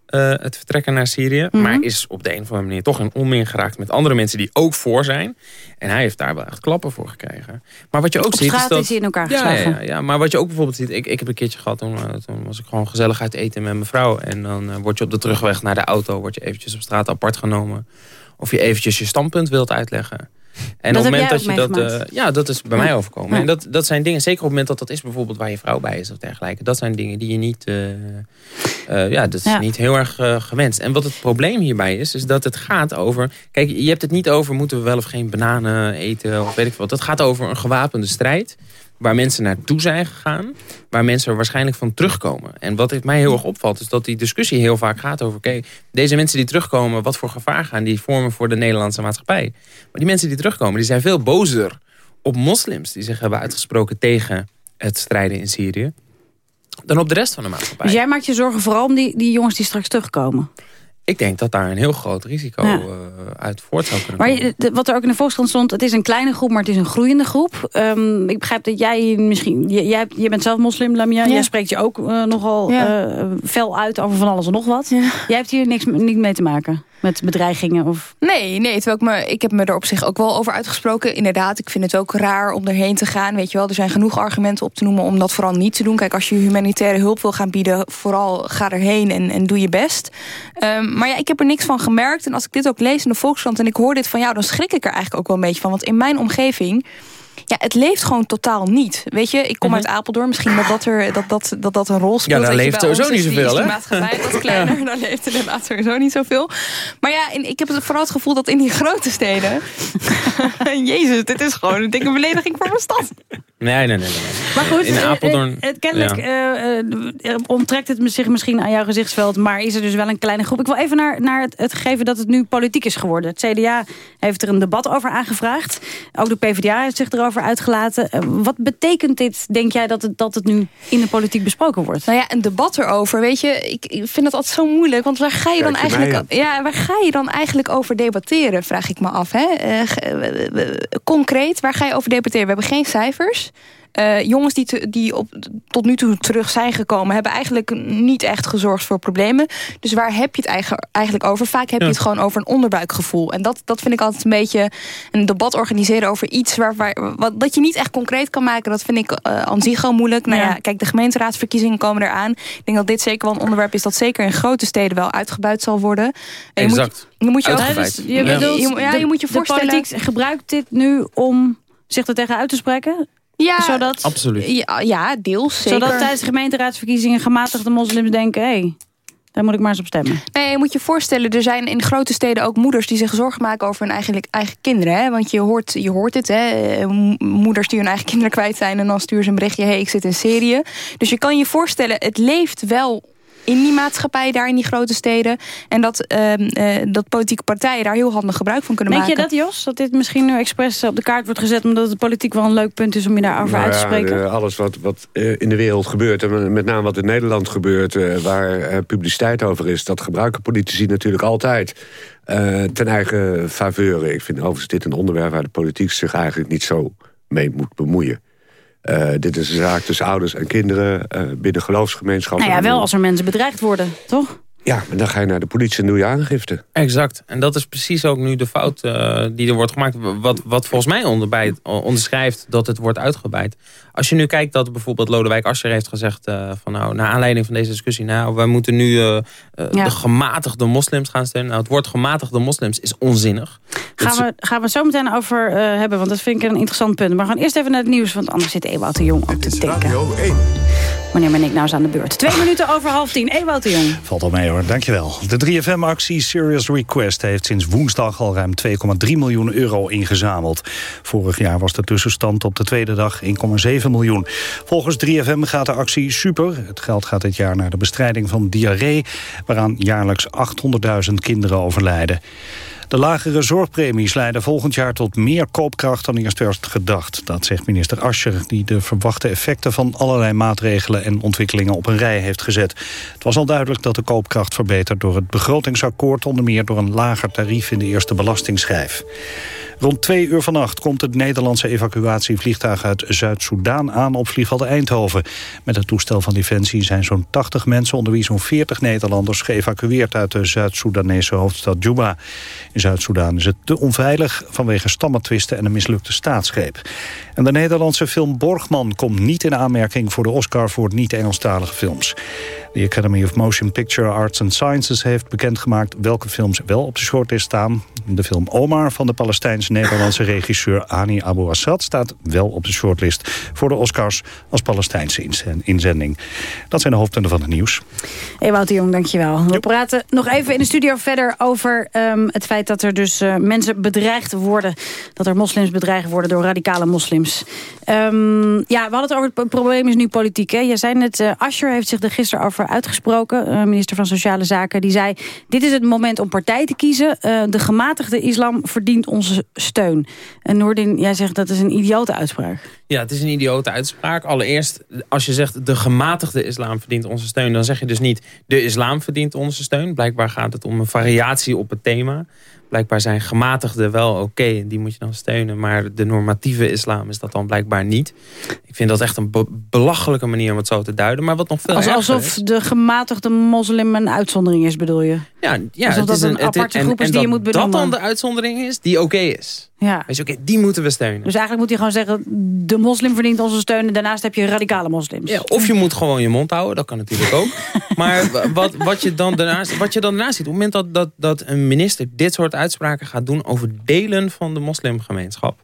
eh, het vertrekken naar Syrië... Mhm. maar is op de een of andere manier toch in onmin geraakt... met andere mensen die ook voor zijn. En hij heeft daar wel echt klappen voor gekregen. Maar wat je ook Op ziet is dat... is hij in elkaar ja, geslagen. ja, ja, ja, maar wat je ook bijvoorbeeld ziet... Ik, ik heb een keertje gehad, toen, eh, toen was ik gewoon gezellig uit eten met mijn vrouw... en dan word je op de terugweg naar de auto... word je eventjes op straat apart genomen... of je eventjes je standpunt wilt uitleggen... En Dat op het moment dat je dat. eh, ja, dat is bij Ja. mij overkomen. Ja. En dat, dat zijn dingen, zeker op het moment dat dat is bijvoorbeeld waar je vrouw bij is of dergelijke. Dat zijn dingen die je niet. eh, eh, ja, dat is Ja. niet heel erg gewenst. En wat het probleem hierbij is, is dat het gaat over. Kijk, je hebt het niet over moeten we wel of geen bananen eten of weet ik wat. Het gaat over een gewapende strijd. Waar mensen naartoe zijn gegaan. Waar mensen waarschijnlijk van terugkomen. En wat mij heel erg opvalt, is dat die discussie heel vaak gaat over... oké, deze mensen die terugkomen, wat voor gevaar gaan die vormen voor de Nederlandse maatschappij? Maar die mensen die terugkomen, die zijn veel bozer op moslims... die zich hebben uitgesproken tegen het strijden in Syrië... dan op de rest van de maatschappij. Dus jij maakt je zorgen vooral om die, die jongens die straks terugkomen. Ik denk dat daar een heel groot risico Ja. eh, uit voort zou kunnen Maar komen. je- de- wat er ook in de Volkskrant stond, het is een kleine groep, maar het is een groeiende groep. Ehm, ik begrijp dat jij misschien, je, jij, je bent zelf moslim, Lamia. Ja. Jij spreekt je ook eh, nogal Ja. eh, fel uit over van alles en nog wat. Jij hebt hier niks niet mee te maken met bedreigingen of... Nee, nee terwijl ik, me, ik heb me er op zich ook wel over uitgesproken. Inderdaad, ik vind het ook raar om erheen te gaan. Weet je wel, er zijn genoeg argumenten op te noemen om dat vooral niet te doen. Kijk, als je humanitaire hulp wil gaan bieden, vooral ga erheen en, en doe je best. Ehm, maar ja, ik heb er niks van gemerkt. En als ik dit ook lees in de Volkskrant en ik hoor dit van jou, dan schrik ik er eigenlijk ook wel een beetje van. Want in mijn omgeving ja, het leeft gewoon totaal niet. Weet je, ik kom uit Apeldoorn. Misschien dat dat, er, dat, dat, dat, dat een rol speelt. daar Weet je, leeft sowieso niet zoveel, is die hè? maatschappij wat kleiner. Daar leeft inderdaad sowieso niet zoveel. Maar ja, en ik heb vooral het gevoel dat in die grote steden... Jezus, dit is gewoon een dikke belediging voor mijn stad. Nee, nee, nee. nee. Maar goed, in eh, Apeldoorn... eh, het kennelijk ja. eh, eh, onttrekt het zich misschien aan jouw gezichtsveld... maar is er dus wel een kleine groep. Ik wil even naar, naar het, het gegeven dat het nu politiek is geworden. Het CDA heeft er een debat over aangevraagd. Ook de PvdA heeft zich erover uitgelaten. Eh, wat betekent dit, denk jij, dat het, dat het nu in de politiek besproken wordt? Nou ja, een debat erover, weet je, ik, ik vind het altijd zo moeilijk. Want waar ga je dan Kijk eigenlijk, ja, waar ga je dan eigenlijk over debatteren, vraag ik me af. Hè? Eh, concreet, waar ga je over debatteren? We hebben geen cijfers. Eh, jongens die, te- die op, tot nu toe terug zijn gekomen... hebben eigenlijk niet echt gezorgd voor problemen. Dus waar heb je het eigen- eigenlijk over? Vaak heb je het gewoon over een onderbuikgevoel. En dat, dat vind ik altijd een beetje een debat organiseren over iets... Waar, waar, wat, dat je niet echt concreet kan maken. Dat vind ik eh, aan zich gewoon moeilijk. Nou Ja. ja, kijk, de gemeenteraadsverkiezingen komen eraan. Ik denk dat dit zeker wel een onderwerp is... dat zeker in grote steden wel uitgebuit zal worden. En je moet- Exact. je moet je ook-. Dus je, Ja. bedoelt, Je- ja, de- je moet je de voorstellen- politiek gebruikt dit nu om zich er tegen uit te spreken? Ja, zodat, Absoluut. Ja, ja deels zeker. zodat tijdens de gemeenteraadsverkiezingen gematigde moslims denken... hé, hey, daar moet ik maar eens op stemmen. Nee, je moet je voorstellen, er zijn in grote steden ook moeders... die zich zorgen maken over hun eigen, eigen kinderen. Hè? Want je hoort, je hoort het, hè? Eh, mo- moeders die hun eigen kinderen kwijt zijn... en dan sturen ze een berichtje, hey, ik zit in Syrië. Dus je kan je voorstellen, het leeft wel in die maatschappij daar in die grote steden. En dat, ehm, eh, dat politieke partijen daar heel handig gebruik van kunnen Denk je maken. dat, Jos? Dat dit misschien nu expres op de kaart wordt gezet... omdat het politiek wel een leuk punt is om je daarover Nou uit te ja, spreken? de- alles wat, wat eh, in de wereld gebeurt, en met name wat in Nederland gebeurt... eh, waar eh, publiciteit over is, dat gebruiken politici natuurlijk altijd... eh, ten eigen faveur. Ik vind overigens dit een onderwerp waar de politiek zich eigenlijk niet zo mee moet bemoeien. Eh, dit is een zaak tussen ouders en kinderen eh, binnen geloofsgemeenschappen. nou ja, wel als er mensen bedreigd worden, toch? Ja, maar dan ga je naar de politie en doe je aangifte. Exact. En dat is precies ook nu de fout eh, die er wordt gemaakt. Wat, wat volgens mij onderbijt, onderschrijft dat het wordt uitgebreid. Als je nu kijkt dat bijvoorbeeld Lodewijk Asscher heeft gezegd... eh, van nou, naar aanleiding van deze discussie... nou, wij moeten nu eh, Ja. de gematigde moslims gaan steunen. Nou, het woord gematigde moslims is onzinnig. Gaan we, gaan we het zo meteen over eh, hebben, want dat vind ik een interessant punt. Maar we gaan eerst even naar het nieuws, want anders zit Ewout de Jong ook te denken. Radio 1. Wanneer ben ik nou eens aan de beurt? Twee minuten over half tien. Ewout de Jong. Valt al mee hoor, dankjewel. De 3FM-actie Serious Request heeft sinds woensdag al ruim 2,3 miljoen euro ingezameld. Vorig jaar was de tussenstand op de tweede dag 1,7 miljoen. Volgens 3FM gaat de actie super. Het geld gaat dit jaar naar de bestrijding van diarree... waaraan jaarlijks 800.000 kinderen overlijden. De lagere zorgpremies leiden volgend jaar tot meer koopkracht dan eerst werd gedacht. Dat zegt minister Ascher, die de verwachte effecten van allerlei maatregelen en ontwikkelingen op een rij heeft gezet. Het was al duidelijk dat de koopkracht verbetert door het begrotingsakkoord, onder meer door een lager tarief in de eerste belastingschijf. Rond twee uur vannacht komt het Nederlandse evacuatievliegtuig uit Zuid-Soedan aan op vliegveld Eindhoven. Met het toestel van Defensie zijn zo'n 80 mensen, onder wie zo'n 40 Nederlanders, geëvacueerd uit de Zuid-Soedanese hoofdstad Juba. In Zuid-Soedan is het te onveilig vanwege stammentwisten en een mislukte staatsgreep. En de Nederlandse film Borgman komt niet in aanmerking voor de Oscar voor niet-Engelstalige films. De Academy of Motion Picture Arts and Sciences heeft bekendgemaakt welke films wel op de shortlist staan. De film Omar van de Palestijns-Nederlandse regisseur Hani Abu Assad staat wel op de shortlist voor de Oscars als Palestijnse inzen- inzending. Dat zijn de hoofdpunten van het nieuws. Ewout de Jong, dankjewel. We praten nog even in de studio verder over ehm, het feit dat er dus eh, mensen bedreigd worden. Dat er moslims bedreigd worden door radicale moslims. Ehm, ja, we hadden het over het probleem is nu politiek. Hè? Zei net, eh Asscher heeft zich er gisteren over uitgesproken. eh, minister van Sociale Zaken. Die zei, dit is het moment om partij te kiezen. Eh, de gematigde islam verdient onze steun. En Noordin, jij zegt dat is een idiote uitspraak. Ja, het is een idiote uitspraak. Allereerst, als je zegt de gematigde islam verdient onze steun... dan zeg je dus niet de islam verdient onze steun. Blijkbaar gaat het om een variatie op het thema. Blijkbaar zijn gematigden wel oké, die moet je dan steunen. Maar de normatieve islam is dat dan blijkbaar niet. Ik vind dat echt een be- belachelijke manier om het zo te duiden. Maar wat nog veel Als, alsof is- de gematigde moslim een uitzondering is, bedoel je? Ja, ja Alsof dat een het aparte en- groep is en die je dat moet benoemen. dat dan de uitzondering is die oké is. Ja. Weet je, oké, die moeten we steunen. Dus eigenlijk moet hij gewoon zeggen... de moslim verdient onze steun en daarnaast heb je radicale moslims. Ja, of je moet gewoon je mond houden, dat kan natuurlijk ook. maar wat, wat, je dan daarnaast, wat je dan daarnaast ziet... op het moment dat, dat, dat een minister dit soort uitspraken gaat doen... over delen van de moslimgemeenschap...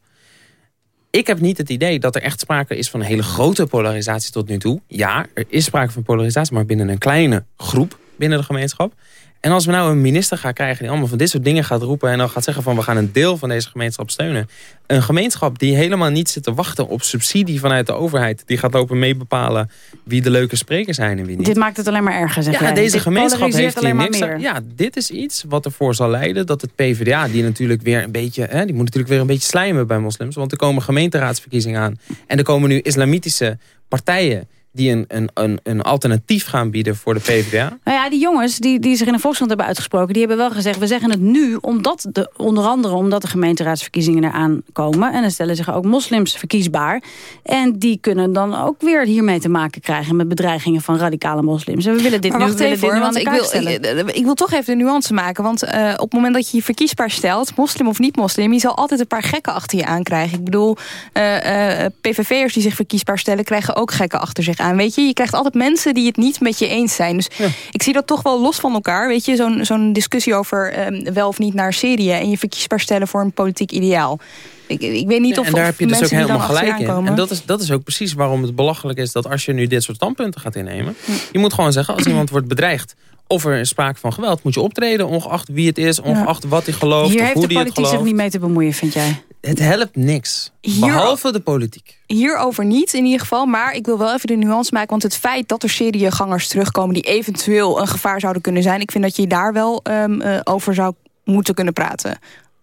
ik heb niet het idee dat er echt sprake is van een hele grote polarisatie tot nu toe. Ja, er is sprake van polarisatie, maar binnen een kleine groep binnen de gemeenschap. En als we nou een minister gaan krijgen die allemaal van dit soort dingen gaat roepen... en dan gaat zeggen van we gaan een deel van deze gemeenschap steunen. Een gemeenschap die helemaal niet zit te wachten op subsidie vanuit de overheid... die gaat lopen meebepalen wie de leuke sprekers zijn en wie niet. Dit maakt het alleen maar erger, zeg Ja, jij. deze Dit gemeenschap heeft hier alleen maar niks meer. aan. Ja, dit is iets wat ervoor zal leiden dat het PvdA... die natuurlijk weer een beetje, hè, die moet natuurlijk weer een beetje slijmen bij moslims... want er komen gemeenteraadsverkiezingen aan. En er komen nu islamitische partijen die een, een, een, een alternatief gaan bieden voor de PvdA? Nou ja, die jongens die, die zich in de Volkskrant hebben uitgesproken... die hebben wel gezegd, we zeggen het nu omdat de, onder andere omdat de gemeenteraadsverkiezingen eraan komen. En dan stellen zich ook moslims verkiesbaar. En die kunnen dan ook weer hiermee te maken krijgen... met bedreigingen van radicale moslims. En we willen dit Maar nu, wacht even hoor, want ik wil, stellen. ik, ik wil toch even de nuance maken. Want eh, op het moment dat je je verkiesbaar stelt, moslim of niet moslim... je zal altijd een paar gekken achter je aankrijgen. Ik bedoel, eh, eh, PVV'ers die zich verkiesbaar stellen... krijgen ook gekken achter zich aan. Weet je, je krijgt altijd mensen die het niet met je eens zijn. Dus ik zie dat toch wel los van elkaar. Weet je, zo'n zo'n discussie over eh, wel of niet naar Syrië... en je verkiesbaar stellen voor een politiek ideaal. Ik, ik weet niet Ja, of, en daar of heb je dus ook helemaal gelijk in. komen. En dat is, dat is ook precies waarom het belachelijk is dat als je nu dit soort standpunten gaat innemen... je moet gewoon zeggen, als iemand wordt bedreigd of er is sprake van geweld... moet je optreden, ongeacht wie het is, ongeacht wat hij gelooft... Hier of heeft hoe de politiek zich niet mee te bemoeien, vind jij? Het helpt niks, Hier- behalve de politiek. Hierover niet in ieder geval. Maar ik wil wel even de nuance maken. Want het feit dat er Syriëgangers terugkomen... die eventueel een gevaar zouden kunnen zijn... ik vind dat je daar wel ehm, eh, over zou moeten kunnen praten.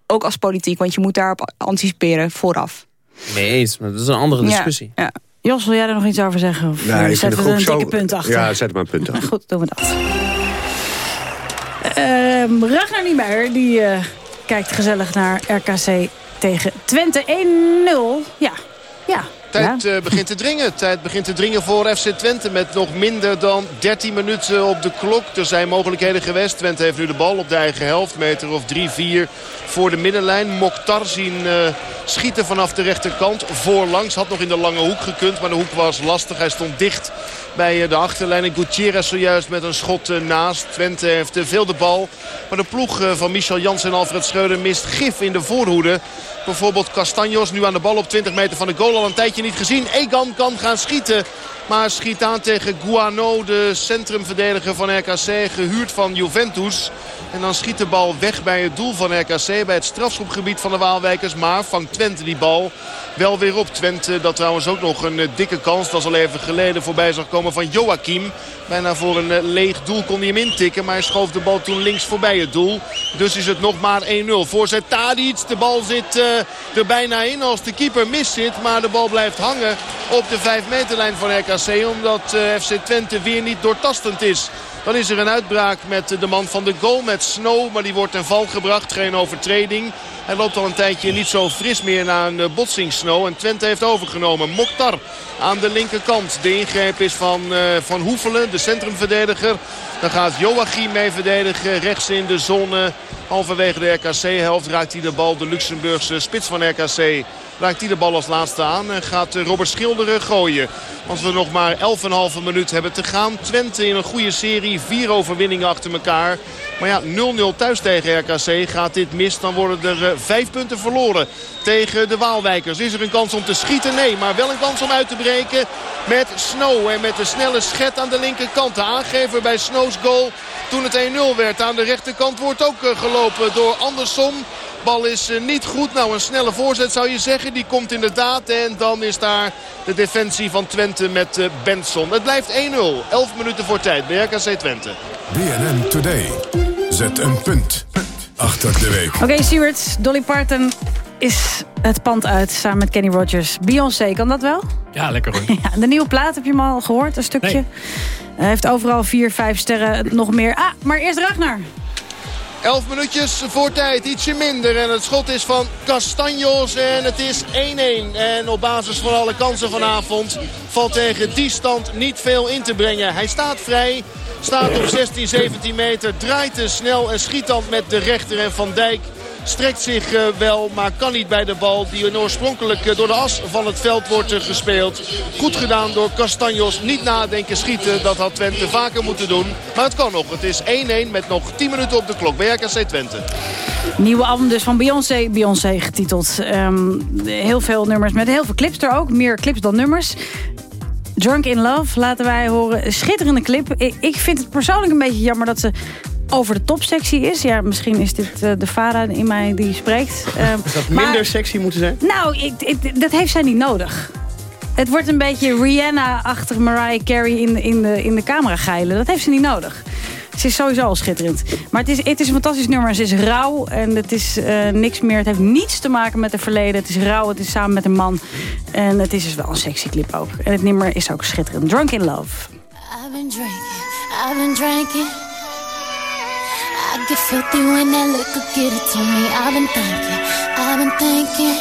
Ook als politiek, want je moet daarop anticiperen vooraf. Mee eens, maar dat is een andere discussie. Ja, Jos, wil jij er nog iets over zeggen? Of Nee, eh, zetten we er een zo- dikke punt achter? Ja, zet maar een punt achter. Goed, doen we dat. Ehm Ragnar Niemeyer, die eh, kijkt gezellig naar RKC tegen Twente 1-0. Ja, ja. Tijd eh, begint te dringen. Tijd begint te dringen voor FC Twente met nog minder dan 13 minuten op de klok. Er zijn mogelijkheden geweest. Twente heeft nu de bal op de eigen helft. Meter of 3-4 voor de middenlijn. Mokhtar zien eh, schieten vanaf de rechterkant. Voorlangs had nog in de lange hoek gekund. Maar de hoek was lastig. Hij stond dicht bij eh, de achterlijn. Gutierrez zojuist met een schot eh, naast. Twente heeft eh, veel de bal. Maar de ploeg van Michel Jans en Alfred Schreuder mist gif in de voorhoede. Bijvoorbeeld Castanjos nu aan de bal op 20 meter van de goal. Al een tijdje niet gezien. Egan kan gaan schieten. Maar schiet aan tegen Guano, de centrumverdediger van RKC. Gehuurd van Juventus. En dan schiet de bal weg bij het doel van RKC. Bij het strafschopgebied van de Waalwijkers. Maar vangt Twente die bal wel weer op. Twente dat trouwens ook nog een eh, dikke kans. Dat is al even geleden voorbij zag komen van Joachim. Bijna voor een eh, leeg doel kon hij hem intikken. Maar hij schoof de bal toen links voorbij het doel. Dus is het nog maar 1-0. Voorzet Tadic. De bal zit eh, er bijna in als de keeper mis zit. Maar de bal blijft hangen op de 5 meterlijn van RKC. Omdat eh, FC Twente weer niet doortastend is. Dan is er een uitbraak met de man van de goal, met Snow. Maar die wordt ten val gebracht, geen overtreding. Hij loopt al een tijdje niet zo fris meer na een eh, botsing Snow. En Twente heeft overgenomen. Mokhtar aan de linkerkant. De ingreep is van eh, Van Hoefelen, de centrumverdediger. Dan gaat Joachim mee verdedigen. Rechts in de zone. Halverwege de RKC-helft raakt hij de bal. De Luxemburgse spits van RKC raakt hij de bal als laatste aan. En gaat eh, Robert Schilderen gooien. Als we nog maar 11,5 minuut hebben te gaan. Twente in een goede serie. Vier overwinningen achter elkaar. Maar ja, 0-0 thuis tegen RKC. Gaat dit mis, dan worden er eh, vijf punten verloren tegen de Waalwijkers. Is er een kans om te schieten? Nee, maar wel een kans om uit te breken met Snow. En met de snelle schet aan de linkerkant. De aangever bij Snow's goal toen het 1-0 werd. Aan de rechterkant wordt ook eh, gelopen door Andersson. Bal is eh, niet goed. Nou, een snelle voorzet zou je zeggen. Die komt inderdaad. En dan is daar de defensie van Twente met eh, Benson. Het blijft 1-0. 11 minuten voor tijd bij RKC Twente. BNN Today. Zet een punt achter de week. Oké, Stuart, Dolly Parton is het pand uit samen met Kenny Rogers. Beyoncé, kan dat wel? Ja, lekker hoor. Ja, de nieuwe plaat, heb je hem al gehoord, een stukje? Hij heeft overal vier, vijf sterren, nog meer. Ah, maar eerst Ragnar. 11 minuutjes voor tijd, ietsje minder. En het schot is van Castanjos en het is 1-1. En op basis van alle kansen vanavond valt tegen die stand niet veel in te brengen. Hij staat vrij, staat op 16, 17 meter, draait te snel en schiet dan met de rechter. En Van Dijk strekt zich eh, wel, maar kan niet bij de bal die oorspronkelijk eh, door de as van het veld wordt eh, gespeeld. Goed gedaan door Castanjos. Niet nadenken, schieten. Dat had Twente vaker moeten doen. Maar het kan nog. Het is 1-1 met nog 10 minuten op de klok bij RKC Twente. Nieuwe album dus van Beyoncé. Beyoncé getiteld. Ehm, heel veel nummers met heel veel clips er ook. Meer clips dan nummers. Drunk in Love laten wij horen. Schitterende clip. Ik, ik vind het persoonlijk een beetje jammer dat ze over de topsectie is. Ja, misschien is dit eh, de vader in mij die spreekt. Ehm, Is dat maar- minder sexy moeten zijn? Nou, ik, ik- dat heeft zij niet nodig. Het wordt een beetje Rihanna-achtig Mariah Carey in, de- in, de, in de camera geilen. Dat heeft ze niet nodig. Ze is sowieso al schitterend. Maar het is, het is een fantastisch nummer. Ze is rauw en het is eh, niks meer. Het heeft niets te maken met het verleden. Het is rauw, het is samen met een man. En het is dus wel een sexy clip ook. En het nummer is ook schitterend. Drunk in Love. I've been drinking, I've been drinking. Get filthy when that liquor get it to me. I've been thinking, I've been thinking.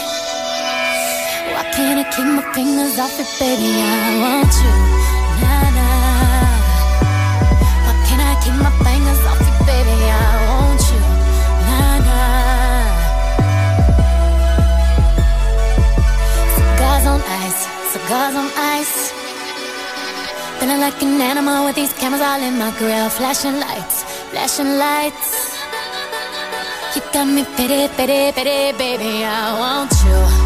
Why can't I keep my fingers off it, baby? I want you, nah nah. Why can't I keep my fingers off it, baby? I want you, nah nah. Cigars on ice, cigars on ice. Feeling like an animal with these cameras all in my grill. Flashing lights, flashing lights. You got me pity, pity, pity, baby. I want you.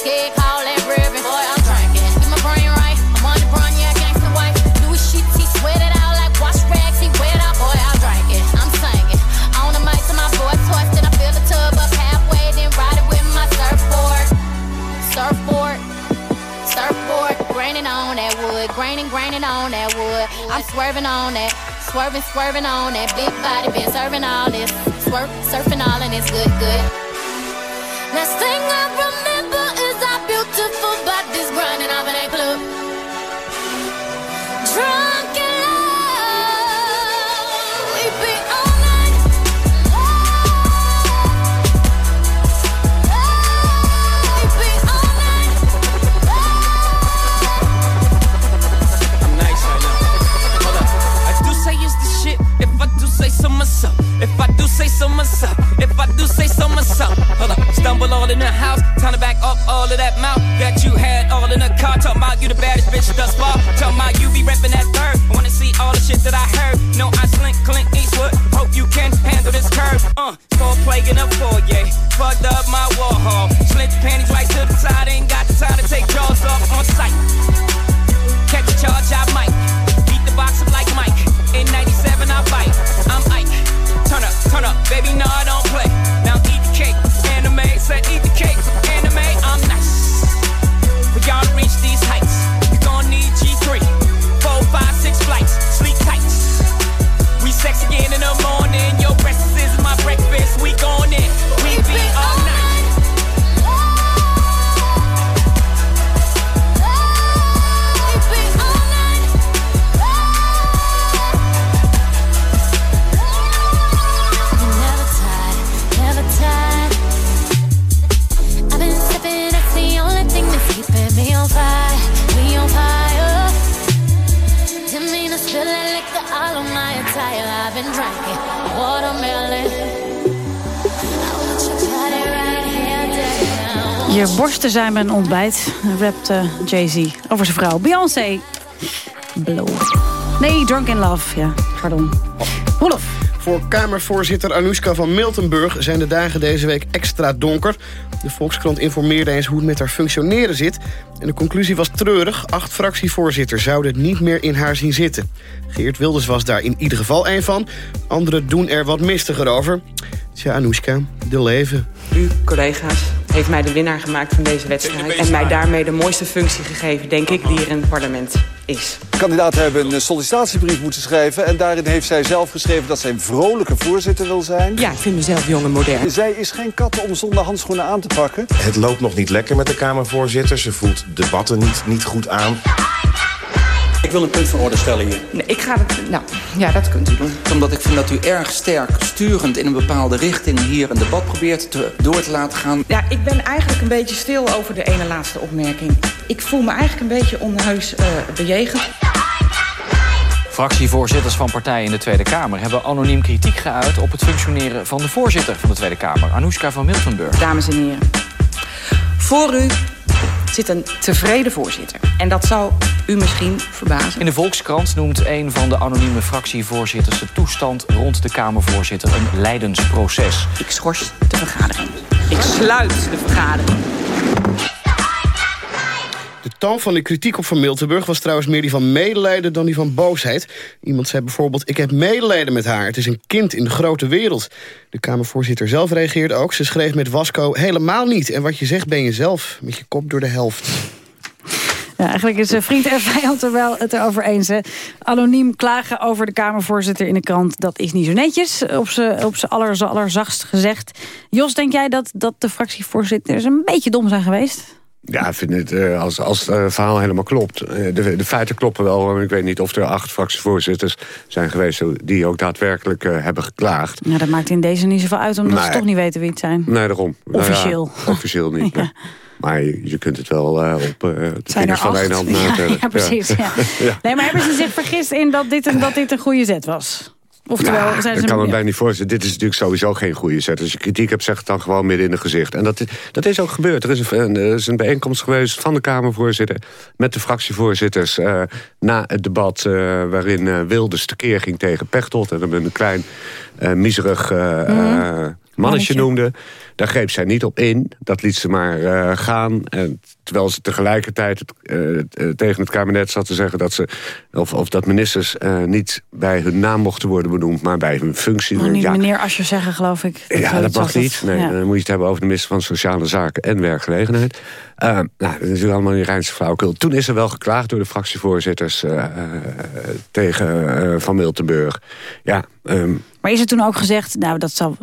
scared, call that ribbon. Boy, I'm drinking, get my brain right. I'm on the run, yeah, gangsta wife. Louis sheets, he sweat it out like wash rags. He wet out, boy, I'm drinking, I'm singing. On the mic to my boy, twisted. I fill the tub up halfway, then ride it with my surfboard. Surfboard. Surfboard, graining on that wood, graining, graining on that wood. I'm swerving on that, swerving, swerving on that big body, been serving all this, swerve, surfing all and it's good, good. Last thing I I do say so myself. If I do say so myself. Hold up. Stumble all in the house. Time to back up all of that mouth that you had all in the car. Talk about you the baddest bitch thus far. Talking about you be reppin' that third. I wanna see all the shit that I heard. No, I slink Clint Eastwood. Hope you can handle this curve. Uh, full plague in the foyer. Fucked up my wall hall. Slint panties right to the side. Ain't got the time to take jaws off on sight. Zijn mijn ontbijt, rapt eh, Jay-Z over zijn vrouw. Beyoncé. Blow. Nee, Drunk in Love. Ja, pardon. Roelof. Voor Kamervoorzitter Anoushka van Miltenburg zijn de dagen deze week extra donker. De Volkskrant informeerde eens hoe het met haar functioneren zit. En de conclusie was treurig. Acht fractievoorzitters zouden het niet meer in haar zien zitten. Geert Wilders was daar in ieder geval één van. Anderen doen er wat mistiger over. Tja, Anoushka, de leven. U, collega's, heeft mij de winnaar gemaakt van deze wedstrijd. En mij daarmee de mooiste functie gegeven, denk ik, die er in het parlement is. De kandidaten hebben een sollicitatiebrief moeten schrijven... en daarin heeft zij zelf geschreven dat zij een vrolijke voorzitter wil zijn. Ja, ik vind mezelf jong en modern. Zij is geen kat om zonder handschoenen aan te pakken. Het loopt nog niet lekker met de Kamervoorzitter. Ze voelt debatten niet, niet goed aan. Ik wil een punt van orde stellen hier. Nee, ik ga het... Nou, ja, dat kunt u doen. Omdat ik vind dat u erg sterk sturend in een bepaalde richting hier een debat probeert te, door te laten gaan. Ja, ik ben eigenlijk een beetje stil over de ene laatste opmerking. Ik voel me eigenlijk een beetje onheus uh, bejegend. Fractievoorzitters van partijen in de Tweede Kamer hebben anoniem kritiek geuit op het functioneren van de voorzitter van de Tweede Kamer, Anoushka van Miltenburg. Dames en heren, voor u zit een tevreden voorzitter. En dat zou u misschien verbazen. In de Volkskrant noemt een van de anonieme fractievoorzitters de toestand rond de Kamervoorzitter een leidensproces. Ik schors de vergadering. Ik sluit de vergadering. De toon van de kritiek op Van Miltenburg was trouwens meer die van medelijden dan die van boosheid. Iemand zei bijvoorbeeld, ik heb medelijden met haar. Het is een kind in de grote wereld. De Kamervoorzitter zelf reageerde ook. Ze schreef met Wasco, helemaal niet. En wat je zegt ben je zelf, met je kop door de helft. Ja, eigenlijk is eh, vriend en vijand er wel het erover eens. Hè. Anoniem klagen over de Kamervoorzitter in de krant... dat is niet zo netjes, op z'n op aller, gezegd. Jos, denk jij dat, dat de fractievoorzitters een beetje dom zijn geweest? Ja, ik vind het, uh, als, als het verhaal helemaal klopt. Uh, de, de, feiten kloppen wel, maar ik weet niet of er acht fractievoorzitters zijn geweest... die ook daadwerkelijk uh, hebben geklaagd. Ja, dat maakt in deze niet zoveel uit, omdat nee. ze toch niet weten wie het zijn. Nee, daarom. Officieel. Nou ja, officieel niet. ja. Maar je, kunt het wel op de vingers van één hand ja. Ja, precies. Ja. Nee, maar hebben ze zich vergist in dat dit een, dat dit een goede zet was? Oftewel, zijn ze ik kan me bijna niet voorstellen. Dit is natuurlijk sowieso geen goede zet. Als je kritiek hebt, zeg het dan gewoon midden in het gezicht. En dat, dat is ook gebeurd. Er is, een, er is een bijeenkomst geweest van de Kamervoorzitter... met de fractievoorzitters uh, na het debat... Uh, waarin uh, Wilders tekeer ging tegen Pechtold... en hem een klein, miserig mm. Mannetje noemde. Daar greep zij niet op in. Dat liet ze maar uh, gaan. En terwijl ze tegelijkertijd het, uh, tegen het kabinet zat te zeggen... dat, ze, of, of dat ministers uh, niet bij hun naam mochten worden benoemd... maar bij hun functie. Maar niet ja, meneer Asje zeggen, geloof ik. Dat ja, dat mag niet. Nee, ja. Dan moet je het hebben over de minister van Sociale Zaken en Werkgelegenheid. nou, dat is natuurlijk allemaal in Rijnse flauwekul. Toen is er wel geklaagd door de fractievoorzitters... tegen Van Miltenburg. Ja, um, maar is er toen ook gezegd... nou, dat zal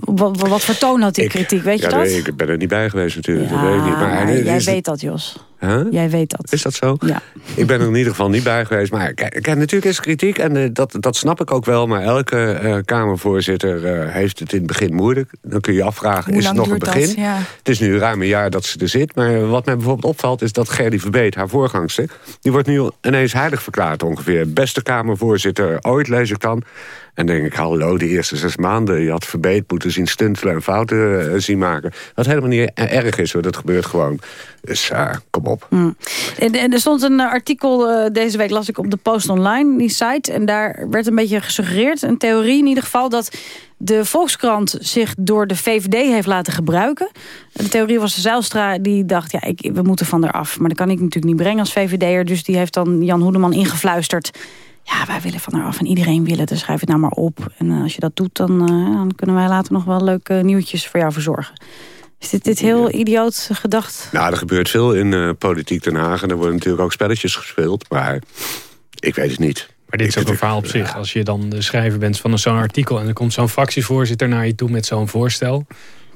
wat, wat voor toon had die ik, kritiek, weet je ja, dat? Nee, ik ben er niet bij geweest natuurlijk, ja, dat weet ik niet. Maar, jij weet dat, Jos. Huh? Jij weet dat. Is dat zo? Ja. Ik ben er in ieder geval niet bij geweest. Maar kijk, natuurlijk is kritiek en uh, dat, dat snap ik ook wel. Maar elke uh, Kamervoorzitter uh, heeft het in het begin moeilijk. Dan kun je je afvragen, Hoe is het nog een begin? Ja. Het is nu ruim een jaar dat ze er zit. Maar wat mij bijvoorbeeld opvalt is dat Gerdy Verbeet, haar voorgangster... die wordt nu ineens heilig verklaard ongeveer. Beste Kamervoorzitter ooit, lees ik dan. En denk ik, hallo, de eerste zes maanden... je had Verbeet moeten zien stuntelen en fouten zien maken. Wat helemaal niet erg is, hoor. Dat gebeurt gewoon. Dus kom op. Mm. En, er stond een artikel, uh, deze week las ik op de Post Online, die site. En daar werd een beetje gesuggereerd, een theorie in ieder geval... dat de Volkskrant zich door de VVD heeft laten gebruiken. De theorie was de Zijlstra, die dacht... ja, ik, we moeten van eraf. Maar dat kan ik natuurlijk niet brengen als VVD'er. Dus die heeft dan Jan Hoedeman ingefluisterd ja, wij willen van haar af en iedereen wil het, dus schrijf het nou maar op. En uh, als je dat doet, dan, dan kunnen wij later nog wel leuke nieuwtjes voor jou verzorgen. Is dit, dit heel idioot gedacht? Nou, er gebeurt veel in uh, politiek Den Haag. En er worden natuurlijk ook spelletjes gespeeld. Maar ik weet het niet. Maar dit is ook een verhaal op zich. Als je dan de schrijver bent van zo'n artikel... en er komt zo'n fractievoorzitter naar je toe met zo'n voorstel...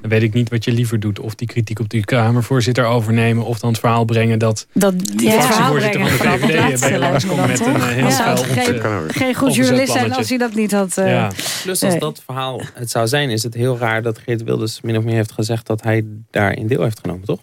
Dan weet ik niet wat je liever doet. Of die kritiek op die Kamervoorzitter overnemen... of dan het verhaal brengen dat, dat die ja, fractievoorzitter van de VVD... bij je langskomt met een uh, heel ja, spel geen, geen goed journalist zijn als hij dat niet had. Uh, ja. Plus als dat verhaal het zou zijn... is het heel raar dat Geert Wilders min of meer heeft gezegd... dat hij daar in deel heeft genomen, toch?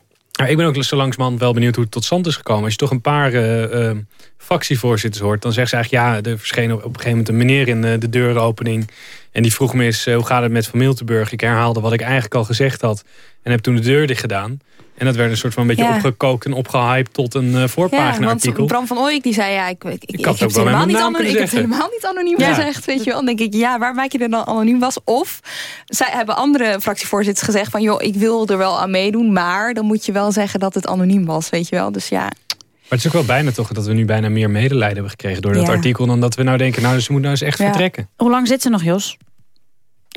Ik ben ook zo langsman wel benieuwd hoe het tot stand is gekomen. Als je toch een paar uh, uh, fractievoorzitters hoort... dan zeggen ze eigenlijk, ja, er verscheen op, een gegeven moment een meneer in uh, de deuropening... en die vroeg me eens, hoe gaat het met Van Miltenburg? Ik herhaalde wat ik eigenlijk al gezegd had... en heb toen de deur dicht gedaan. En dat werd een soort van een beetje Ja. opgekookt en opgehyped tot een uh, Ja, voorpagina-artikel. want Bram van Ooyek die zei, ja, ik, ik, ik, heb het helemaal niet, anoniem, ik heb helemaal niet anoniem Ja. gezegd, weet je wel. Dan denk ik, ja, waar maak je er dan anoniem was? Of zij hebben andere fractievoorzitters gezegd van, joh, ik wil er wel aan meedoen, maar dan moet je wel zeggen dat het anoniem was, weet je wel. Dus ja, Maar het is ook wel bijna toch dat we nu bijna meer medelijden hebben gekregen door dat Ja. artikel... dan dat we nou denken, nou, ze moet nou eens echt Ja. vertrekken. Hoe lang zit ze nog, Jos?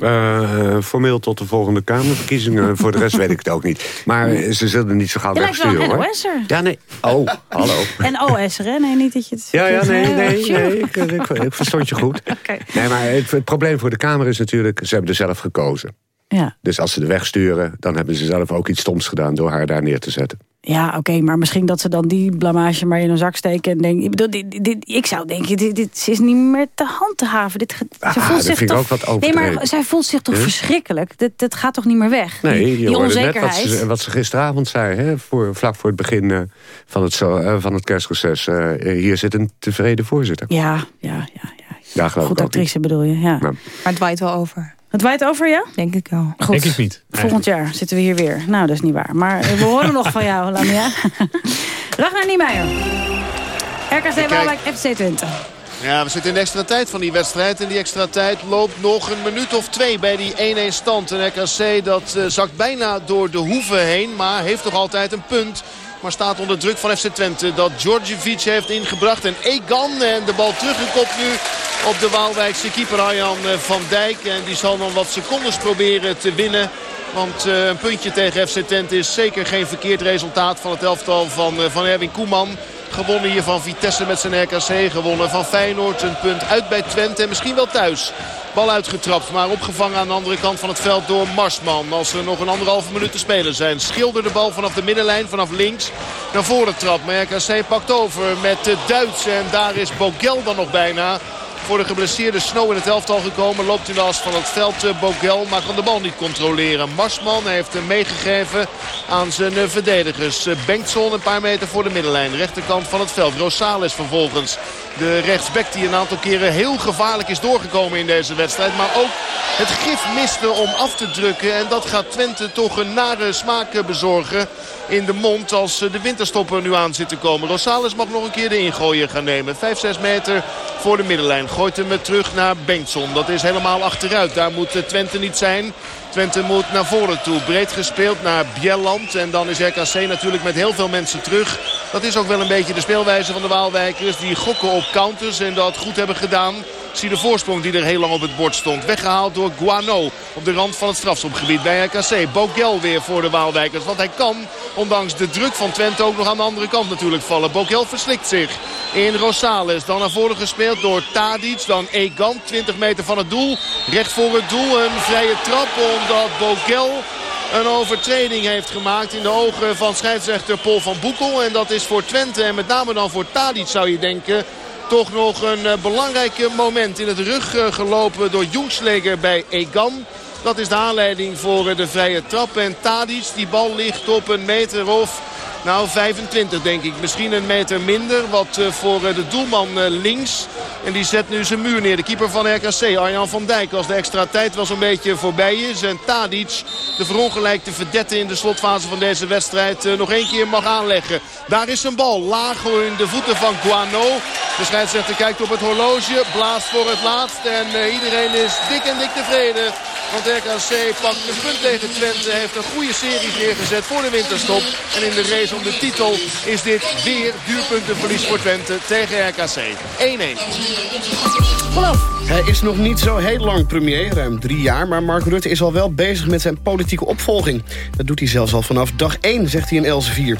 Uh, formeel tot de volgende Kamerverkiezingen. Voor de rest weet ik het ook niet. Maar ze zullen niet zo gauw wegsturen, een hoor. NOS'er. Ja, nee. Oh, hallo. En OS'er, hè? Nee, niet dat je het... Ja, ja, nee, nee, nee ik, ik, ik verstond je goed. Oké. Nee, maar het, het probleem voor de Kamer is natuurlijk... ze hebben er zelf gekozen. Ja. Dus als ze de wegsturen, dan hebben ze zelf ook iets stoms gedaan... door haar daar neer te zetten. Ja, oké, maar misschien dat ze dan die blamage maar in een zak steken en denken. Ik bedoel, dit, dit, ik zou denken, dit, dit is niet meer te handhaven. Dit, ze Ah, voelt dat zich vind ik toch, ook wat Nee, maar zij voelt zich toch Ja? verschrikkelijk. Dit, dit gaat toch niet meer weg? Nee, die, net wat onzekerheid. ze, wat ze gisteravond zei, hè, voor, vlak voor het begin eh, van, het, zo, eh, van het kerstreces. Eh, hier zit een tevreden voorzitter. Ja, ja, ja. Geloof Goed niet. actrice bedoel je, ja. Maar het waait wel over. Het waait over, ja? Denk ik wel. Goed. Denk ik niet. Volgend jaar zitten we hier weer. Nou, dat is niet waar. Maar eh, we horen nog van jou, Lamia. Ragnar Niemeyer. RKC Waalwijk FC Twente. Ja, we zitten in de extra tijd van die wedstrijd. En die extra tijd loopt nog een minuut of twee bij die 1-1 stand. En RKC dat eh, zakt bijna door de hoeven heen. Maar heeft nog altijd een punt. Maar staat onder druk van FC Twente. Dat Djordjevic heeft ingebracht. En Egan en de bal teruggekopt nu op de Waalwijkse keeper Arjan eh, van Dijk. En die zal dan wat secondes proberen te winnen. Want eh, een puntje tegen FC Twente is zeker geen verkeerd resultaat van het elftal van, eh, van Erwin Koeman. Gewonnen hier van Vitesse met zijn RKC. Gewonnen van Feyenoord. Een punt uit bij Twente en misschien wel thuis. Bal uitgetrapt, maar opgevangen aan de andere kant van het veld door Marsman. Als er nog een anderhalve minuut te spelen zijn. Schilder de bal vanaf de middenlijn, vanaf links naar voren trapt. Maar RKC pakt over met de Duits. En daar is Bogel dan nog bijna voor de geblesseerde Snow in het elftal gekomen. Loopt in de as van het veld eh, Bogel, maar kan de bal niet controleren. Marsman heeft hem meegegeven aan zijn eh, verdedigers. Eh, Bengtson een paar meter voor de middenlijn. Rechterkant van het veld. Rosales vervolgens. De rechtsback die een aantal keren heel gevaarlijk is doorgekomen in deze wedstrijd. Maar ook het gif miste om af te drukken. En dat gaat Twente toch een nare smaak bezorgen in de mond als de winterstopper nu aan zit te komen. Rosales mag nog een keer de ingooien gaan nemen. 5-6 meter voor de middenlijn. Gooit hem terug naar Bengtson. Dat is helemaal achteruit. Daar moet eh, Twente niet zijn. Twente moet naar voren toe. Breed gespeeld naar Bjelland. En dan is RKC natuurlijk met heel veel mensen terug. Dat is ook wel een beetje de speelwijze van de Waalwijkers. Die gokken op counters en dat goed hebben gedaan. Zie de voorsprong die er heel lang op het bord stond. Weggehaald door Guano op de rand van het strafschopgebied bij RKC. Bogel weer voor de Waalwijkers. Want hij kan, ondanks de druk van Twente, ook nog aan de andere kant natuurlijk vallen. Bogel verslikt zich in Rosales. Dan naar voren gespeeld door Tadic. Dan Egan, 20 meter van het doel. Recht voor het doel, een vrije trap omdat Bogel een overtreding heeft gemaakt in de ogen van scheidsrechter Paul van Boekel. En dat is voor Twente en met name dan voor Tadic zou je denken toch nog een uh, belangrijk moment in het rug uh, gelopen door Jongsleger bij Egan. Dat is de aanleiding voor uh, de vrije trap. En Tadic, die bal ligt op een meter of... Nou, 25 denk ik. Misschien een meter minder. Wat uh, voor uh, de doelman links. En die zet nu zijn muur neer. De keeper van RKC, Arjan van Dijk. Als de extra tijd wel zo'n beetje voorbij is. En Tadic, de verongelijkte verdette in de slotfase van deze wedstrijd... nog één keer mag aanleggen. Daar is een bal. Laag in de voeten van Guano. De scheidsrechter kijkt op het horloge. Blaast voor het laatst. En iedereen is dik en dik tevreden. Want RKC pakt een punt tegen Twente. Heeft een goede serie neergezet voor de winterstop. En in de race om de titel is dit weer duurpuntenverlies voor Twente tegen RKC. 1-1. Hij is nog niet zo heel lang premier, ruim drie jaar... maar Mark Rutte is al wel bezig met zijn politieke opvolging. Dat doet hij zelfs al vanaf dag 1, zegt hij in Elsevier.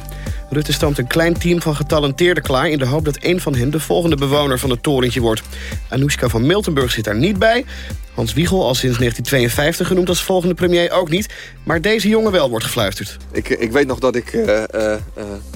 Rutte stamt een klein team van getalenteerden klaar... in de hoop dat een van hen de volgende bewoner van het torentje wordt. Anoushka van Miltenburg zit daar niet bij. Hans Wiegel, al sinds 1952 genoemd als volgende premier, ook niet. Maar deze jongen wel wordt gefluisterd. Ik, ik weet nog dat ik uh, uh,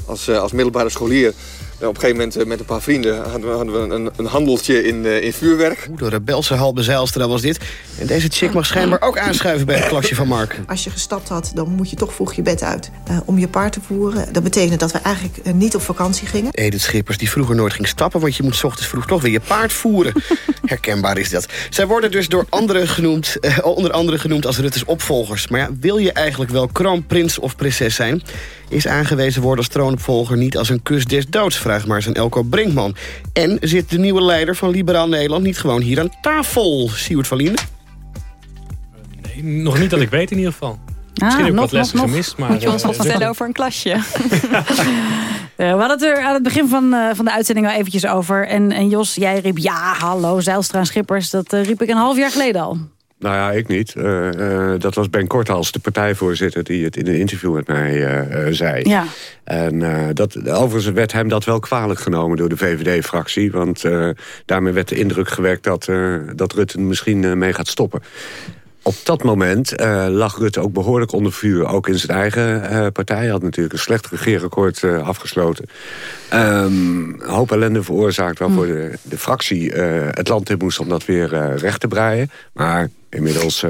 als, als middelbare scholier... op een gegeven moment met een paar vrienden hadden we, hadden we een, een, handeltje in, in vuurwerk. Oeh, de rebelse halve Zijlstra was dit. En deze chick mag schijnbaar ook aanschuiven bij het klasje van Mark. Als je gestapt had, dan moet je toch vroeg je bed uit uh, om je paard te voeren. Dat betekende dat we eigenlijk uh, niet op vakantie gingen. Edith Schippers die vroeger nooit ging stappen... want je moet 's ochtends vroeg toch weer je paard voeren. Herkenbaar is dat. Zij worden dus door anderen genoemd, uh, onder andere genoemd als Rutte's opvolgers. Maar ja, wil je eigenlijk wel kroonprins of prinses zijn? Is aangewezen worden als troonopvolger niet als een kus des doods? Vraag maar eens aan Elko Brinkman. En zit de nieuwe leider van Liberaal Nederland niet gewoon hier aan tafel? Siewert van Linden? Nee, nog niet dat ik weet in ieder geval. Ah, Misschien heb ik nog, wat lessen nog, gemist. Maar, Moet je ons uh, wat vertellen over een klasje? we hadden het er aan het begin van, uh, van de uitzending al eventjes over. En, en Jos, jij riep ja, hallo, Zijlstra en Schippers. Dat uh, riep ik een half jaar geleden al. Nou ja, ik niet. Uh, uh, dat was Ben Korthals, de partijvoorzitter... die het in een interview met mij uh, zei. Ja. En dat, overigens werd hem dat wel kwalijk genomen door de VVD-fractie. Want daarmee werd de indruk gewekt dat, dat Rutte misschien mee gaat stoppen. Op dat moment eh, lag Rutte ook behoorlijk onder vuur. Ook in zijn eigen uh, partij. Hij had natuurlijk een slecht regeerakkoord uh, afgesloten. Um, een hoop ellende veroorzaakt waarvoor de, de fractie het land in moest... om dat weer recht te breien. Maar inmiddels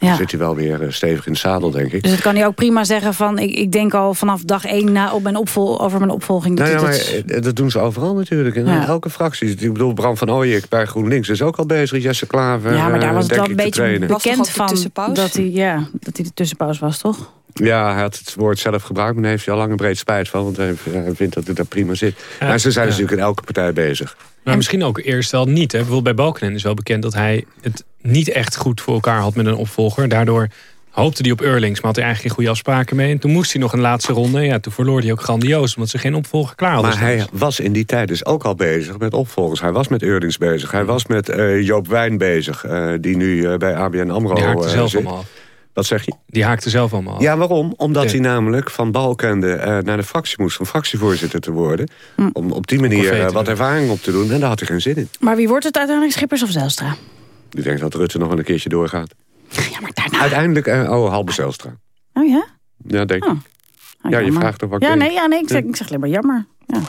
ja. zit hij wel weer stevig in het zadel, denk ik. Dus het kan hij ook prima zeggen van... ik, ik denk al vanaf dag één na op mijn opvol, over mijn opvolging. Dat nou ja, maar dat doen ze overal natuurlijk. In ja. elke fractie. Ik bedoel, Bram van Ooyek bij GroenLinks is ook al bezig. Jesse Klaver, Ja, maar daar was het wel een beetje bekend van dat hij, ja, dat hij de tussenpauze was, toch? Ja, hij had het woord zelf gebruikt, maar daar heeft hij al lang en breed spijt van. Want hij vindt dat het daar prima zit. maar ze zijn natuurlijk in elke partij bezig. Maar misschien ook eerst wel niet. Hè? Bijvoorbeeld bij Balkenende is wel bekend dat hij het niet echt goed voor elkaar had met een opvolger. Daardoor hoopte hij op Eurlings, maar had hij eigenlijk geen goede afspraken mee. En toen moest hij nog een laatste ronde. Ja, toen verloor hij ook grandioos, omdat ze geen opvolger klaar hadden. Maar hij was in die tijd dus ook al bezig met opvolgers. Hij was met Eurlings bezig. Hij was met uh, Joop Wijn bezig, uh, die nu uh, bij ABN AMRO die haakte zelf zit. allemaal af. Wat zeg je? Die haakte zelf allemaal af. Ja, waarom? Omdat ja. hij namelijk van Balkende naar de fractie moest... om fractievoorzitter te worden. Hm. Om op die manier wat ervaring op te doen. En daar had hij geen zin in. Maar wie wordt het uiteindelijk, Schippers of Zelstra? Ik denk dat Rutte nog wel een keertje doorgaat. Ja, maar daarna... Uiteindelijk, uh, oh, Halbe Zelstra. Oh ja? Ja, denk ik. Oh. ja, je vraagt toch wat ja, nee, ja, nee, ik zeg, ik zeg alleen maar jammer. Ja.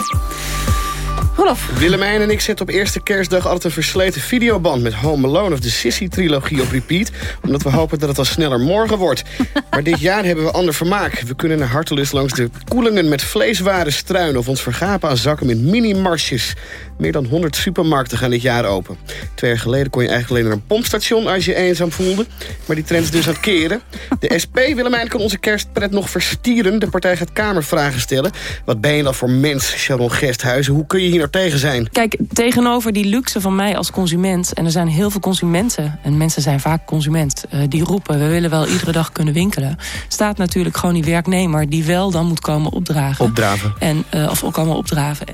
Willemijn en ik zetten op eerste kerstdag altijd een versleten videoband... met Home Alone of de Sissy-trilogie op repeat... omdat we hopen dat het al sneller morgen wordt. Maar dit jaar hebben we ander vermaak. We kunnen naar hartelust langs de koelingen met vleeswaren struinen... of ons vergapen aan zakken met mini-marsjes. Meer dan 100 supermarkten gaan dit jaar open. Twee jaar geleden kon je eigenlijk alleen naar een pompstation als je eenzaam voelde. Maar die trend is dus aan het keren. De SP Willemijn kan onze kerstpret nog verstieren. De partij gaat kamervragen stellen. Wat ben je dan voor mens, Sharon Gesthuizen? Hoe kun je hier nou tegen zijn? Kijk, tegenover die luxe van mij als consument... en er zijn heel veel consumenten, en mensen zijn vaak consument... Uh, die roepen, we willen wel iedere dag kunnen winkelen... staat natuurlijk gewoon die werknemer die wel dan moet komen opdragen. Opdraven. En, uh, of komen opdraven.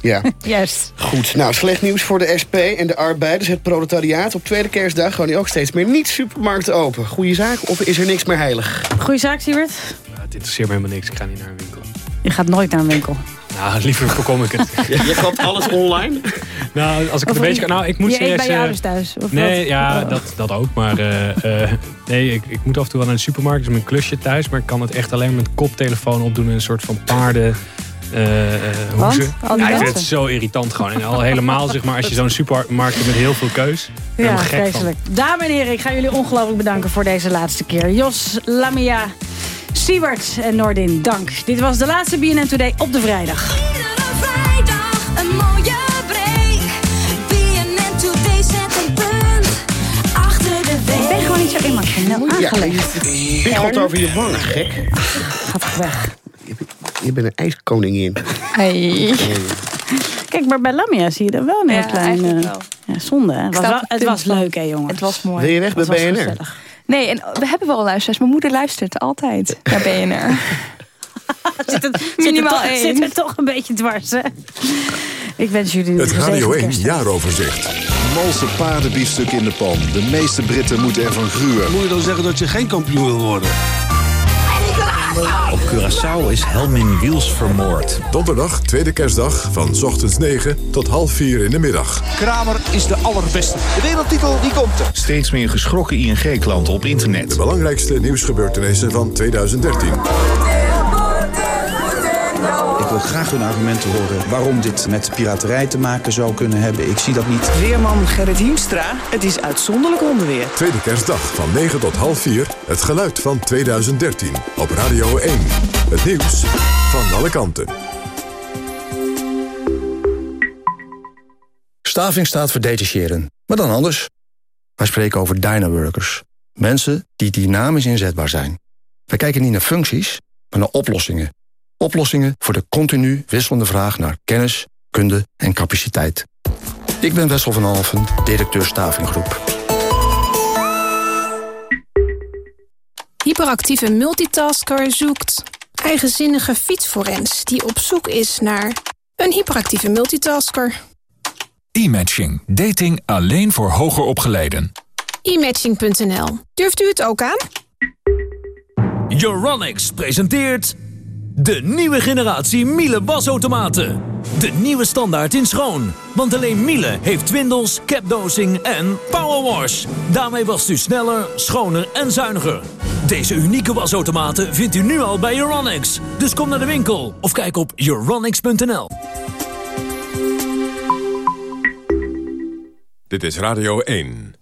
Ja. Juist. Goed, nou, slecht nieuws voor de SP en de arbeiders. Het proletariaat. Op tweede kerstdag gaan die ook steeds meer niet-supermarkten open. Goeie zaak of is er niks meer heilig? Goeie zaak, Siebert? Ja, het interesseert me helemaal niks. Ik ga niet naar een winkel. Je gaat nooit naar een winkel? Nou, liever voorkom ik het. je, je koopt alles online? Nou, als ik het een beetje kan... Nou, ik moet je serieus, bij je ouders thuis? Of nee, wat? ja, oh. dat, dat ook. Maar uh, uh, nee, ik, ik moet af en toe wel naar de supermarkt. Dus mijn klusje thuis. Maar ik kan het echt alleen met koptelefoon opdoen. En een soort van paarden... Uh, die ja, ik vind het zo irritant gewoon. En al helemaal zeg maar als je zo'n supermarkt hebt met heel veel keus. Ja, vreselijk. Dames en heren, ik ga jullie ongelooflijk bedanken voor deze laatste keer. Jos, Lamia, Siebert en Nordin, dank. Dit was de laatste BNN Today op de vrijdag. Een mooie break. BNN Today zet een punt achter de week. Ik ben gewoon niet zo emotioneel aangelegd. Biggelt over je wangen, gek. Gaat toch weg. Je bent een ijskoningin. Hey. Kijk, maar bij Lamia zie je er wel een heel Ja, klein... eh. Ja, zonde, hè? Het was, wel, het was leuk, hè, jongens? Het was mooi. Wil je weg bij BNR? Nee, en we hebben wel luisteraars. Mijn moeder luistert altijd naar BNR. zit het, zit Minimaal het toch, één. zit het toch een beetje dwars, hè? Ik wens jullie een Het Radio gezegende 1 kerst. jaaroverzicht. Malse paardenbiefstuk in de pan. De meeste Britten moeten ervan gruwen. Moet je dan zeggen dat je geen kampioen wil worden? Op Curaçao is Helmin Wiels vermoord. Donderdag, tweede kerstdag, van ochtends 9 tot half 4 in de middag. Kramer is de allerbeste. De wereldtitel die komt er. Steeds meer geschrokken ING-klanten op internet. De belangrijkste nieuwsgebeurtenissen van 2013. Ik wil graag hun argumenten horen waarom dit met piraterij te maken zou kunnen hebben. Ik zie dat niet. Weerman Gerrit Hiemstra, het is uitzonderlijk hondenweer. Tweede kerstdag van 9 tot half 4. Het geluid van 2013. Op Radio 1. Het nieuws van alle kanten. Staving staat voor detacheren, maar dan anders. Wij spreken over dynaworkers. Mensen die dynamisch inzetbaar zijn. Wij kijken niet naar functies, maar naar oplossingen. Oplossingen voor de continu wisselende vraag naar kennis, kunde en capaciteit. Ik ben Wessel van Alfen, directeur Stavinggroep. Hyperactieve multitasker zoekt eigenzinnige fietsforens die op zoek is naar een hyperactieve multitasker. E-matching. Dating alleen voor hoger opgeleiden. E-matching.nl. Durft u het ook aan? Euronics presenteert de nieuwe generatie Miele wasautomaten. De nieuwe standaard in schoon. Want alleen Miele heeft twindels, capdosing en powerwash. Daarmee wast u sneller, schoner en zuiniger. Deze unieke wasautomaten vindt u nu al bij Euronics. Dus kom naar de winkel of kijk op euronics.nl. Dit is Radio 1.